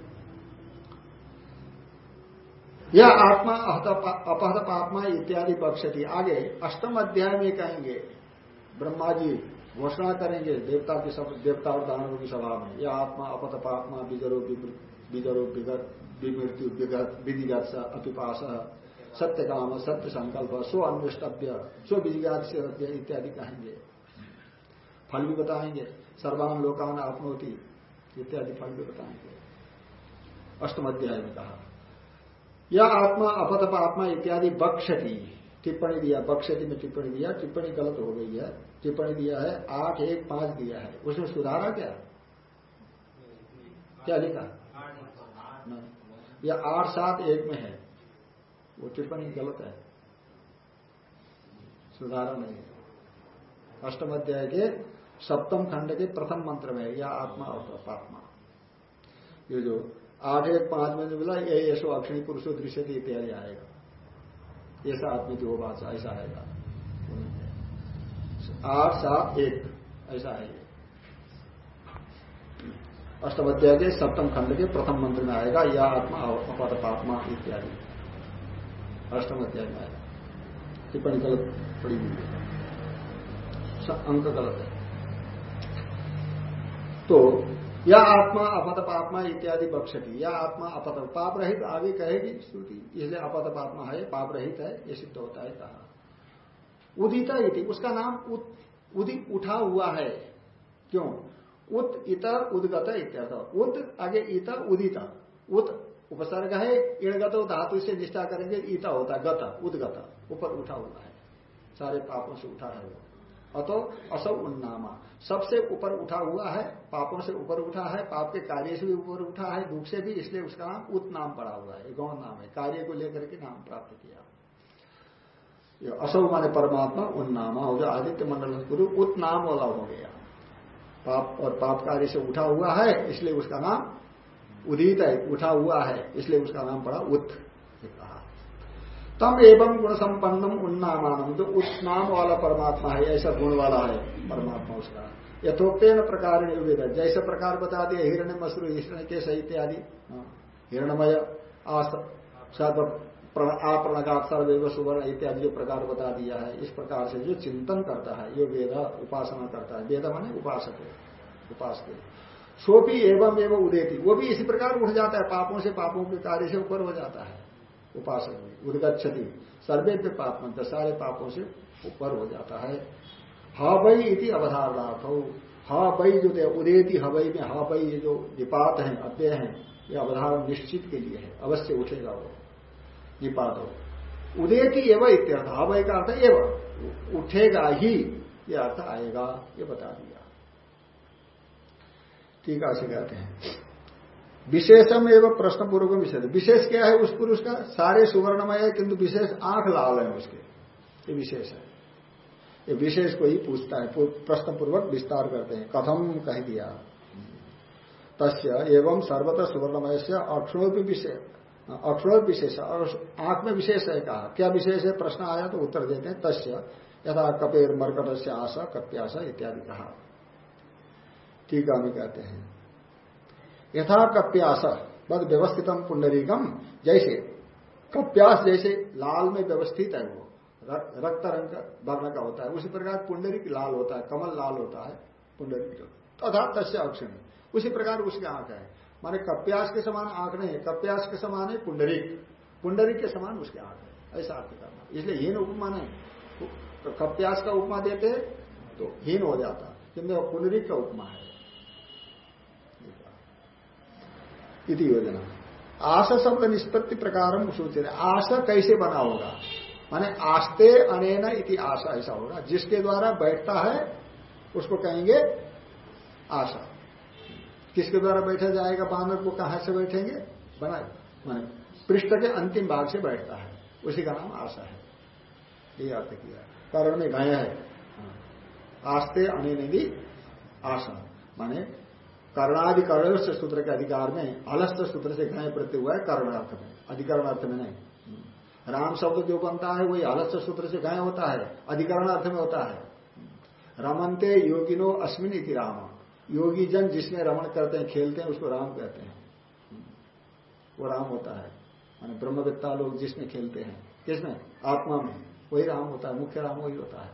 यह आत्मा अपहत पापमा इत्यादि बक्षती आगे, अष्टम अध्याय में कहेंगे, ब्रह्मा जी घोषणा करेंगे, देवता की सब, देवता और दानवों की सभा में। यह आत्मा, अपत पापमा बिजरो बिजरो विमृत्यु विधिगत अपिपास, सत्य काम, सत्य संकल्प, स्व अन्वेष्टव्य, स्व विजिगात से इत्यादि कहेंगे। फल भी बताएँगे, सर्वान लोकान आत्मोति इत्यादि फल भी बताएँगे। अष्टम अध्याय में कहा यह आत्मा अपतप आत्मा इत्यादि बक्षति, टिप्पणी दिया, बक्षति में टिप्पणी दिया, टिप्पणी गलत हो गई है। टिप्पणी दिया है, आठ एक पाँच दिया है। उसमें सुधारा क्या? क्या लिखा? यह आठ सात एक में है। वो टिप्पणी गलत है। सुधारा नहीं है। अष्टम अध्याय के सप्तम खंड के प्रथम मंत्र में यह आत्मा और पात्मा ये जो आठ एक पाँच में जो मिला, ये ऐसो अक्षणी पुरुषो दृश्य इत्यादि आएगा। ऐसा आत्मी जो बात ऐसा आएगा। आठ, सात, एक। ऐसा है अष्टम अध्याय के सप्तम खंड के प्रथम मंत्र में आएगा यह आत्मा अपत पात्मा इत्यादि। अष्टम अध्याय में आएगा। टिप्पणी गलत पड़ी हुई है। अंक गलत है। तो या आत्मा अपत पापमा इत्यादि बक्षती, या आत्मा अपत पाप रहित, आगे कहेगी श्रुति इसलिए अपत पापमा है, पाप रहित है, ये सिद्ध होता है कहा। उदिता इति। उसका नाम उदित उठा हुआ है। क्यों? उत इतर उदगत इत्यर्थ। उत आगे इत उदित। उत उपसर्ग है इणगत धातु से निष्ठा करेंगे ईता होता गत, उदगत, ऊपर उठा हुआ है। सारे पापों से उठा है वो। अतो असौ उन्नामा। सबसे ऊपर उठा हुआ है, पापों से ऊपर उठा है, पाप के कार्य से भी ऊपर उठा है, दुख से भी, इसलिए उसका नाम उत नाम पड़ा हुआ है। गौण नाम है। कार्य को लेकर के नाम प्राप्त किया। असौ माने परमात्मा उन्नामा हो गया आदित्य मंडल गुरु उत नाम वाला हो गया। पाप और पाप कार्य से उठा हुआ है इसलिए उसका नाम उदित है उठा हुआ है इसलिए उसका नाम पड़ा उत तम एवं गुण संपन्नम उन्नामानम जो उस नाम वाला परमात्मा है ऐसा गुण वाला है परमात्मा उसका। यथोक्न प्रकार जैसे प्रकार बता दिया हिरण्य मसरू हिरण्य के सही इत्यादि। हाँ, हिरणमय आपणगात सर्व सुवर्ण इत्यादि जो प्रकार बता दिया है। इस प्रकार से जो चिंतन करता है, ये वेद उपासना करता है। वेद माने उपासक है, उपासक सोपी एवं एवं उदेती, वो भी इसी प्रकार उठ जाता है, पापों से पापों के कार्य से ऊपर हो जाता है, उपासक में उदगछति सर्वे पे पाप मंत्र सारे पापों से ऊपर हो जाता है। हई इति अवधारणार्थ, हो हई जो उदेति हवई में हई ये जो निपात है, अव्यय है, ये अवधारण निश्चित के लिए है, अवश्य उठेगा वो। निपात। हो उदेति एवं इत्यर्थ। हवई का अर्थ एवं। उठेगा ही, ये अर्थ आएगा, ये बता दिया। ठीक है कहते हैं। विशेषम एवं प्रश्न पूर्वक विशेष। विशेष क्या है उस पुरुष का? सारे सुवर्णमय है, किंतु विशेष आँख लाल है उसके। ये विशेष है। ये विशेष को ही पूछता है। प्रश्न पूर्वक विस्तार करते हैं। कथम कह दिया। तस्य एवं सर्वतः सुवर्णमय से अक्षणों भी विशेष अक्षणों विशेष और आँख में विशेष है कहा। क्या विशेष है? प्रश्न आया तो उत्तर देते हैं, तस्य, यथा कपेर मरकट से आशा, कप्याशा इत्यादि कहा। ठीक है कहते हैं। यथा कप्यास बद व्यवस्थितम पुंडरीकम, जैसे कप्यास जैसे लाल में व्यवस्थित है वो रक्त रंग वर्ण का होता है। उसी प्रकार पुंडरिक लाल होता है, कमल लाल होता है, पुंडरिक तथा तस्य अक्षणी उसी प्रकार उसकी आँख है। माने कप्यास के समान आँख नहीं है, कप्यास के समान है पुंडरिक। पुंडरिक के समान उसके आँख है, ऐसा अर्थ करना इसलिए हीन उपमा नहीं। तो कप्यास का उपमा देते तो हीन हो जाता। किंतु पुंडरिक का उपमा है। इति योजना। आशा शब्द निष्पत्ति प्रकार सूचित आशा कैसे बना होगा? माने आस्ते अनेना इति आशा ऐसा होगा। जिसके द्वारा बैठता है, उसको कहेंगे आशा। किसके द्वारा बैठा जाएगा? बानर को कहाँ से बैठेंगे? बना, माने पृष्ठ के अंतिम भाग से बैठता है। उसी का नाम आशा है। ये अर्थ किया। कारण में गया है। हाँ। आस्ते अनिधि आशा। माने कर्णाधिकरण से सूत्र के अधिकार में अलस्त सूत्र से घय प्रत्यय हुआ है कर्णार्थ में। अधिकरण अर्थ में नहीं। राम शब्द जो बनता है, वही अलस्त सूत्र से घय होता है। अधिकरण अर्थ में होता है। रमनते योगिनो अश्विन इति राम। योगी जन जिसमें रमन करते हैं, खेलते हैं, उसको राम कहते हैं। वो राम होता है। मान ब्रह्मविद्ता लोग जिसमें खेलते हैं किसमें आत्मा में। वही राम होता है, मुख्य राम वही होता है।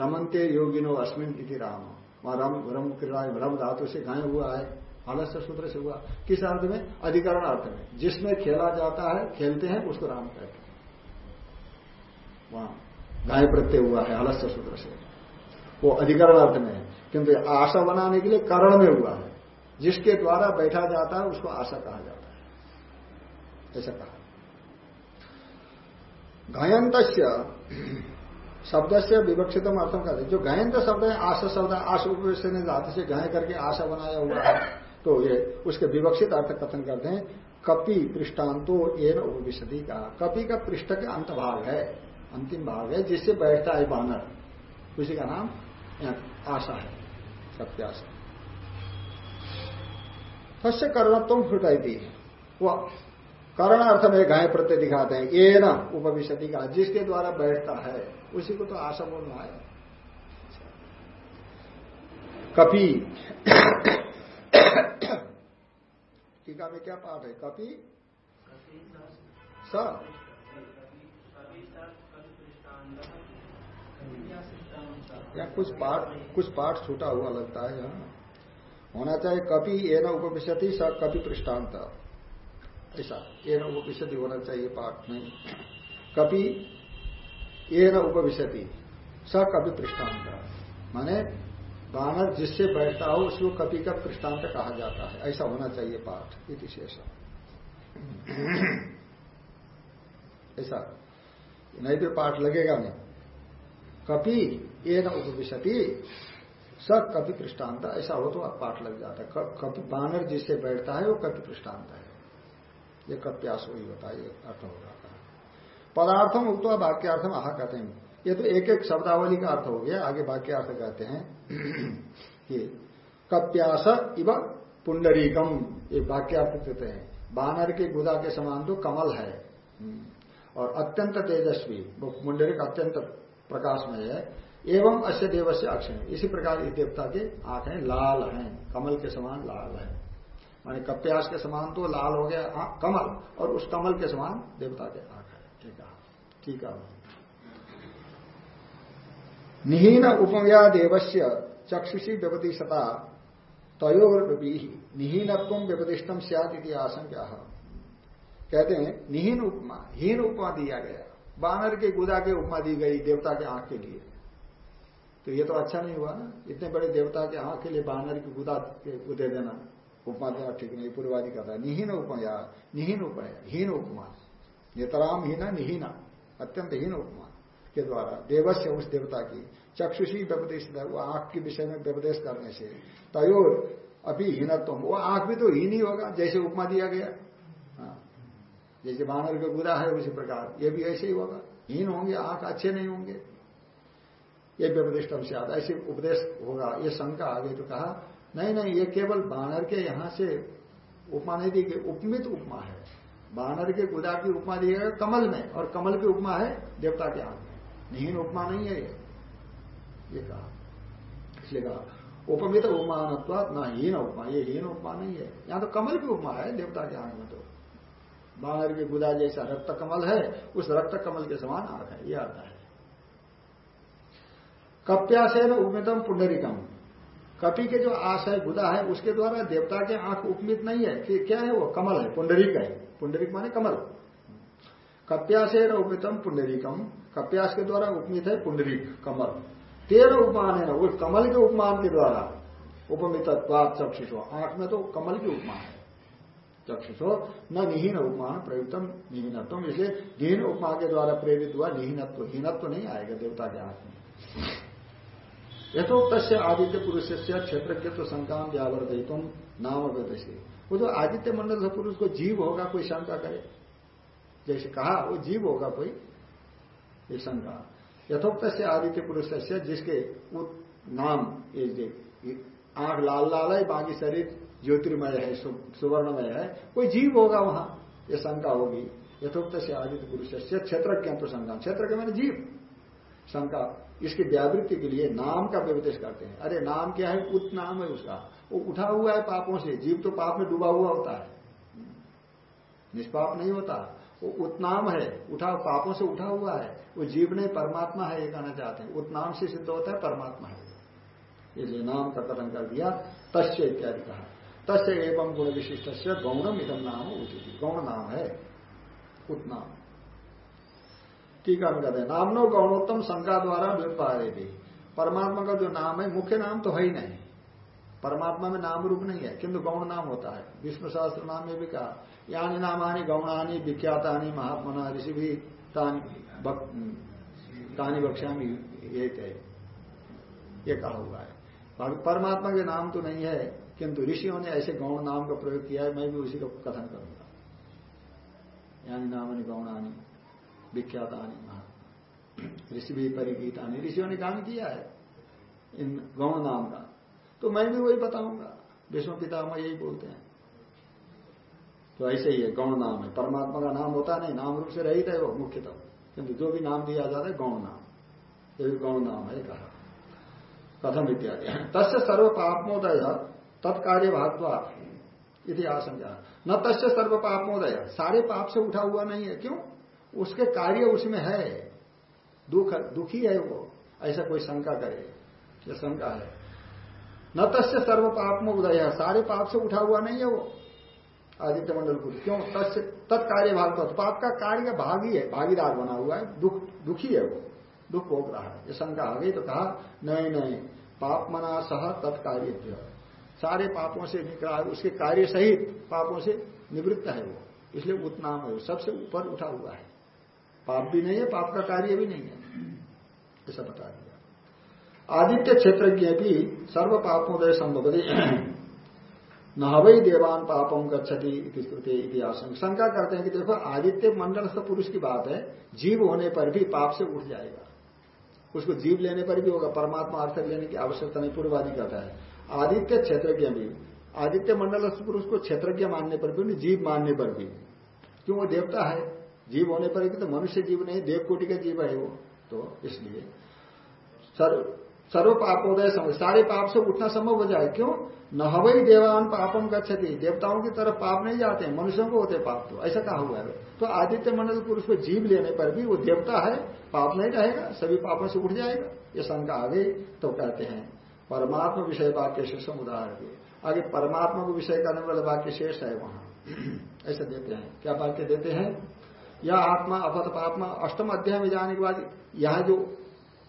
रमनते योगिनो अश्विन इति राम। वहाँ रम रम रम धातु से गाय हुआ है। आलस्य सूत्र से हुआ। किस अर्थ में? अधिकरण अर्थ में। जिसमें खेला जाता है, खेलते हैं, उसको राम कहते हैं। वहाँ गाय प्रत्यय हुआ है, आलस्य सूत्र से। वो अधिकरण अर्थ में है। किंतु आशा बनाने के लिए करण में हुआ है। जिसके द्वारा बैठा जाता है, उसको आशा कहा जाता है। ऐसा कहा। घयंत शब्द से विवक्षित अर्थम करते जो घयंत शब्द है, आशा शब्द आश उपवेश ने धातु से घय करके आशा बनाया हुआ है। तो ये उसके विवक्षित अर्थ कथन करते हैं, कपि पृष्ठांतो एन उपविशति का। कपि का पृष्ठ के अंत भाग है, अंतिम भाग है, जिससे बैठता है बानर। उसी का नाम आशा है। सत्याशा तस्य कर्णत्व फुटाई दी वह कर्ण अर्थ में गाय प्रत्यय दिखाते हैं। ये न उपविशति का जिसके द्वारा बैठता है उसी को तो आशा बोलना है। कपि। टीका में क्या पाठ है? कपि। स। या कुछ पाठ कुछ पाठ छूटा हुआ लगता है यहाँ। होना चाहिए कपि ये न उपविशति स कपि पृष्ठांत। ऐसा, ये न उपविशति होना चाहिए पाठ कपि ये न उपविशति स कपि पृष्ठांत। माने बानर जिससे बैठता हो, उसको कपि का पृष्ठांत कहा जाता है। ऐसा होना चाहिए पाठ इति शेष ऐसा, नहीं तो पाठ लगेगा नहीं। कपि ये न उपविशति। स कपि पृष्ठांत, ऐसा हो तो पाठ लग जाता है। कपि बानर जिससे बैठता है, वो कपि पृष्ठांत है। ये कप्यास वही होता है, ये अर्थ हो जाता है। पदार्थम उक्त वाक्यार्थम आह कहते हैं। ये तो एक एक शब्दावली का अर्थ हो गया। आगे वाक्यार्थ कहते हैं कि कप्यास इव पुंडरीकम। ये वाक्यार्थ देते हैं। बानर के गुदा के समान तो कमल है। और अत्यंत तेजस्वी, वो पुंडरिक अत्यंत प्रकाश में है। एवं अश्य देव से अक्षय। इसी प्रकार इस देवता के आँखें लाल हैं, कमल के समान लाल है। माने कप्यास के समान तो लाल हो गया कमल, और उस कमल के समान देवता के आँख है। ठीक है। निहीन उपमया देवस्य चक्षुषी व्यपति सता तयोर निहीनत्व व्यपदिष्टम सियाद आशंका कहते हैं, निहीन उपमा, हीन उपमा दिया गया। बानर के गुदा के उपमा दी गई देवता के आँख के लिए। तो ये तो अच्छा नहीं हुआ ना। इतने बड़े देवता के आँख के लिए बानर की गुदा दे देना। उपमा देना ठीक नहीं, पूर्वादि कहता है, निहीन उपमा निहीन उपमा, हीन उपमा। नेतराम हीना, निहीना, अत्यंत हीन उपमा के द्वारा देवस्य उस देवता की चक्षुषी व्यपदेश वो आँख के विषय में व्यपदेश करने से तयोर अभी हीनत्व वो आँख भी तो हीन ही होगा, जैसे उपमा दिया गया। जैसे बानर का गुदा है उसी प्रकार। ये भी ऐसे ही होगा। हीन होंगे, आँख अच्छे नहीं होंगे। ये व्यपदिष्टम से आता ऐसे उपदेश होगा। ये शंका आगे तो कहा, नहीं नहीं, ये केवल बानर के यहाँ से उपमा नहीं दी गई, उपमित उपमा है। बानर के गुदा की उपमा दी गई कमल में, और कमल की उपमा है देवता के आँख में। निहीन उपमा नहीं है ये। ये कहा। इसलिए कहा, उपमित उपमानत्वात न हीन उपमा। ये हीन उपमा नहीं है। यहाँ तो कमल की उपमा है देवता के आँख में तो। बानर के गुदा जैसा रक्त कमल है, उस रक्त कमल के समान आँख है यह आता है। कप्यासेन उपमितम पुंडरिकम। कपि के जो आशय गुदा है, उसके द्वारा देवता के आँख उपमित नहीं है। कि क्या है वो? कमल है, पुंडरिक है। पुंडरिक माने कमल। कप्यासेन उपमितम पुंडरिकम। कप्यास के द्वारा उपमित है पुंडरिक, कमल। तेरह उपमान है ना, वो कमल के उपमान के द्वारा उपमित चक्षुषो। आँख में तो कमल की उपमान है। चक्षुषो न निहीन उपमान प्रयुक्तम निहीनत्व। इसलिए निहीन उपमान के द्वारा प्रेरित हुआ निहीनत्व। हीनत्व नहीं आएगा, देवता के हाथ में। यथोक्त से आदित्य पुरुष से क्षेत्रज्ञ तो संकाम व्यावर्तित नाम से वो जो आदित्य मंडल से पुरुष को जीव होगा, कोई शंका करे? जैसे कहा, वो जीव होगा कोई? ये शंका। यथोक्त से आदित्य पुरुष से जिसके नाम, ये आँख लाल लाल है, बाकी शरीर ज्योतिर्मय है सुवर्णमय है, कोई जीव होगा वहाँ, ये शंका होगी। यथोक्त से आदित्य पुरुष से क्षेत्र तो शंका। क्षेत्र के मैंने जीव। शंका, इसकी व्यावृत्ति के लिए नाम का व्यवदेश करते हैं। अरे, नाम क्या है? उत नाम है उसका। वो उठा हुआ है पापों से। जीव तो पाप में डूबा हुआ होता है। निष्पाप नहीं होता। वो उत्नाम है। उठा, पापों से उठा हुआ है। वो जीव नहीं, परमात्मा है, ये कहना चाहते हैं। उत्नाम से सिद्ध होता है, परमात्मा है। इसलिए नाम का कथन कर दिया, तस्य इत्यादि कहा। तस्य एवं गुण विशिष्ट से गौणम इदम नाम उचित गौण नाम है उत्नाम टीका में कहते हैं, नामनो गौणोत्तम शंका द्वारा व्युत्पादे भी। परमात्मा का जो नाम है, मुख्य नाम तो है ही नहीं। परमात्मा में नाम रूप नहीं है, किंतु गौण नाम होता है। विष्णु शास्त्र नाम में भी कहा, यानी नामानी गौणानी, विख्यातानी महात्मा ऋषि भी तानी बक्षा में एक है ये कहा। हुआ है। परमात्मा के नाम तो नहीं है। किंतु ऋषियों ने ऐसे गौण नाम का प्रयोग किया है, मैं भी उसी का कथन करूँगा। यानी नामानी गौणानी, विख्यातानी ऋषि भी परिगीतानी, ऋषियों ने काम किया है इन गौण नाम का। तो मैं भी वही बताऊँगा। विष्णु पितामह यही बोलते हैं। तो ऐसे ही है गौण नाम है। परमात्मा का नाम होता नहीं, नाम रूप से रहित है वो मुख्यतः। किंतु जो भी नाम दिया जाता है, गौण नाम। ये भी गौण नाम है, कहा। कथम इत्यादि। तस्य सर्व पापमोदय तत्कार्य भागवा इति आशंका। न तस्य सर्व पापमोदय सारे पाप से उठा हुआ नहीं है। क्यों? उसके कार्य उसमें है। दुख, दुखी है वो। ऐसा कोई शंका करे, ये शंका है। न तस्य सर्व पाप में उदय है सारे पाप से उठा हुआ नहीं है वो। आदित्य मंडल को क्यों? तस्य तत्कार्य भाग तो पाप का कार्य भाग ही है भागीदार बना हुआ है, दुख, दुखी है वो। दुख भोग रहा है। ये शंका आ गई तो कहा, नहीं नहीं, पाप मना सह तत्कार्य सारे पापों से निकला उसके कार्य सहित पापों से निवृत्त है वो। इसलिए उत्नाम है सबसे ऊपर उठा हुआ है। पाप भी नहीं है, पाप का कार्य भी नहीं है। ऐसा बता दिया। आदित्य क्षेत्र के भी सर्व पापोदय संभवती न हवई देवान पापम गच्छति इतिहास शंका करते हैं कि देखो, आदित्य मंडल से पुरुष की बात है, जीव होने पर भी पाप से उठ जाएगा। उसको जीव लेने पर भी होगा, परमात्मा अर्थ लेने की आवश्यकता नहीं, पूर्वादि कहता है। आदित्य क्षेत्रज्ञ भी, आदित्य मंडल पुरुष को क्षेत्रज्ञ मानने पर भी जीव मानने पर भी। क्यों वो देवता है? जीव होने पर भी तो मनुष्य जीव नहीं, देवकोटि का जीव है वो। तो इसलिए सर्व पापोदय सारे पाप से उठना संभव हो जाए। क्यों? न हवई देवान पापम गच्छति। देवताओं की तरफ़ पाप नहीं जाते, मनुष्यों को होते पाप तो। ऐसा कहा हुआ है। तो आदित्य मंडल पुरुष को जीव लेने पर भी वो देवता है, पाप नहीं रहेगा, सभी पापों से उठ जाएगा। ये शंका आ गई तो कहते हैं परमात्मा विषय वाक्य शेष उदाहरण आगे परमात्मा को विषय करने वाले वाक्य शेष है वहाँ। ऐसा देते हैं। क्या वाक्य देते हैं? यह आत्मा अफत पापमा अष्टम अध्याय में जाने के बाद यह जो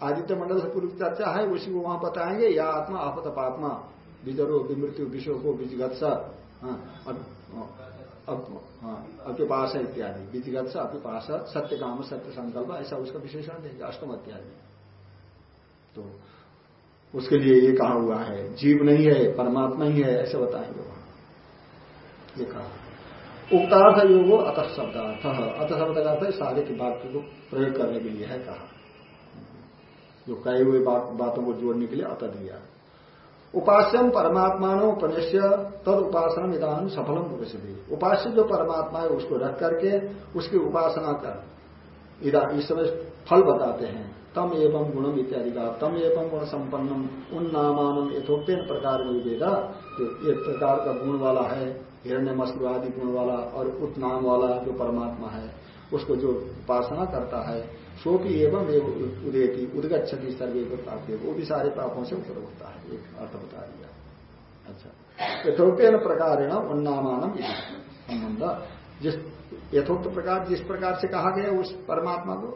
आदित्य मंडल से पूर्व चर्चा है उसी को वहाँ बताएँगे। यह आत्मा अफत पापमा विजरो विमृत्यु विषो को बीजगत्स हाँ, हाँ, अप्युपास इत्यादि। बीजगत्स अप्युपास सत्य काम सत्य संकल्प ऐसा उसका विशेषण देंगे। अष्टम इत्यादि तो उसके लिए ये कहा हुआ है जीव नहीं है परमात्मा ही है ऐसे बताएँगे वहाँ। ये कहा। उक्तार्थ योगो अतः शब्दार्थ। अतः शब्द का अर्थ सारे की बात को प्रयोग करने के लिए है कहा। जो कहे हुए बात, बातों को जोड़ने के लिए अतः दिया। उपास्यम परमात्मानो उपनिष्य तद उपासना निदान सफलम पुरुषदी उपास्य जो परमात्मा है उसको रख करके उसकी उपासना कर। इस समय फल बताते हैं। तम एवं गुणम इत्यादि का तम एवं गुण संपन्नम उन नामान यथोक्न प्रकार में देगा जो एक प्रकार का गुण वाला है हिरण्य मस्त्र आदि गुण वाला और उत नाम वाला जो परमात्मा है, उसको जो उपासना करता है, सोपी एवं उदयती उदगछति सर्वे प्राप्त वो भी सारे पापों से ऊपर होता है, एक अर्थ बता दिया। अच्छा। यथोक्न प्रकार उन्नामान संबंध। जिस यथोक्त प्रकार, जिस प्रकार से कहा गया उस परमात्मा को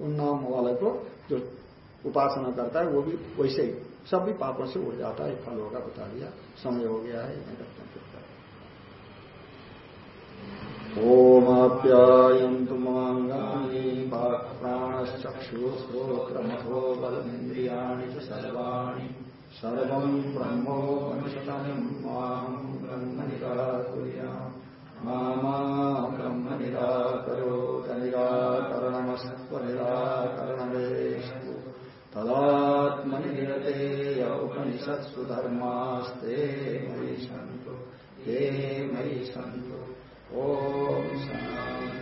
उन्नाम वाले को जो उपासना करता है, वो भी वैसे ही, सब भी पापों से उड़ जाता है फल होगा, बता दिया। समय हो गया है ममाङ्गानि प्राणश्चक्षुश्रोत्रमथो बलमिन्द्रियाणि च सर्वाणि। सर्वम् ब्रह्मोपनिषदम् माहम् ब्रह्म मा ब्रह्म निराकरोत निराकरणमस्त्व निराकरणमेषु तदात्मनि निरते उपनिषत्सु धर्मास्ते मयि सन्तु ते मयि सन्तु ॐ शान्ति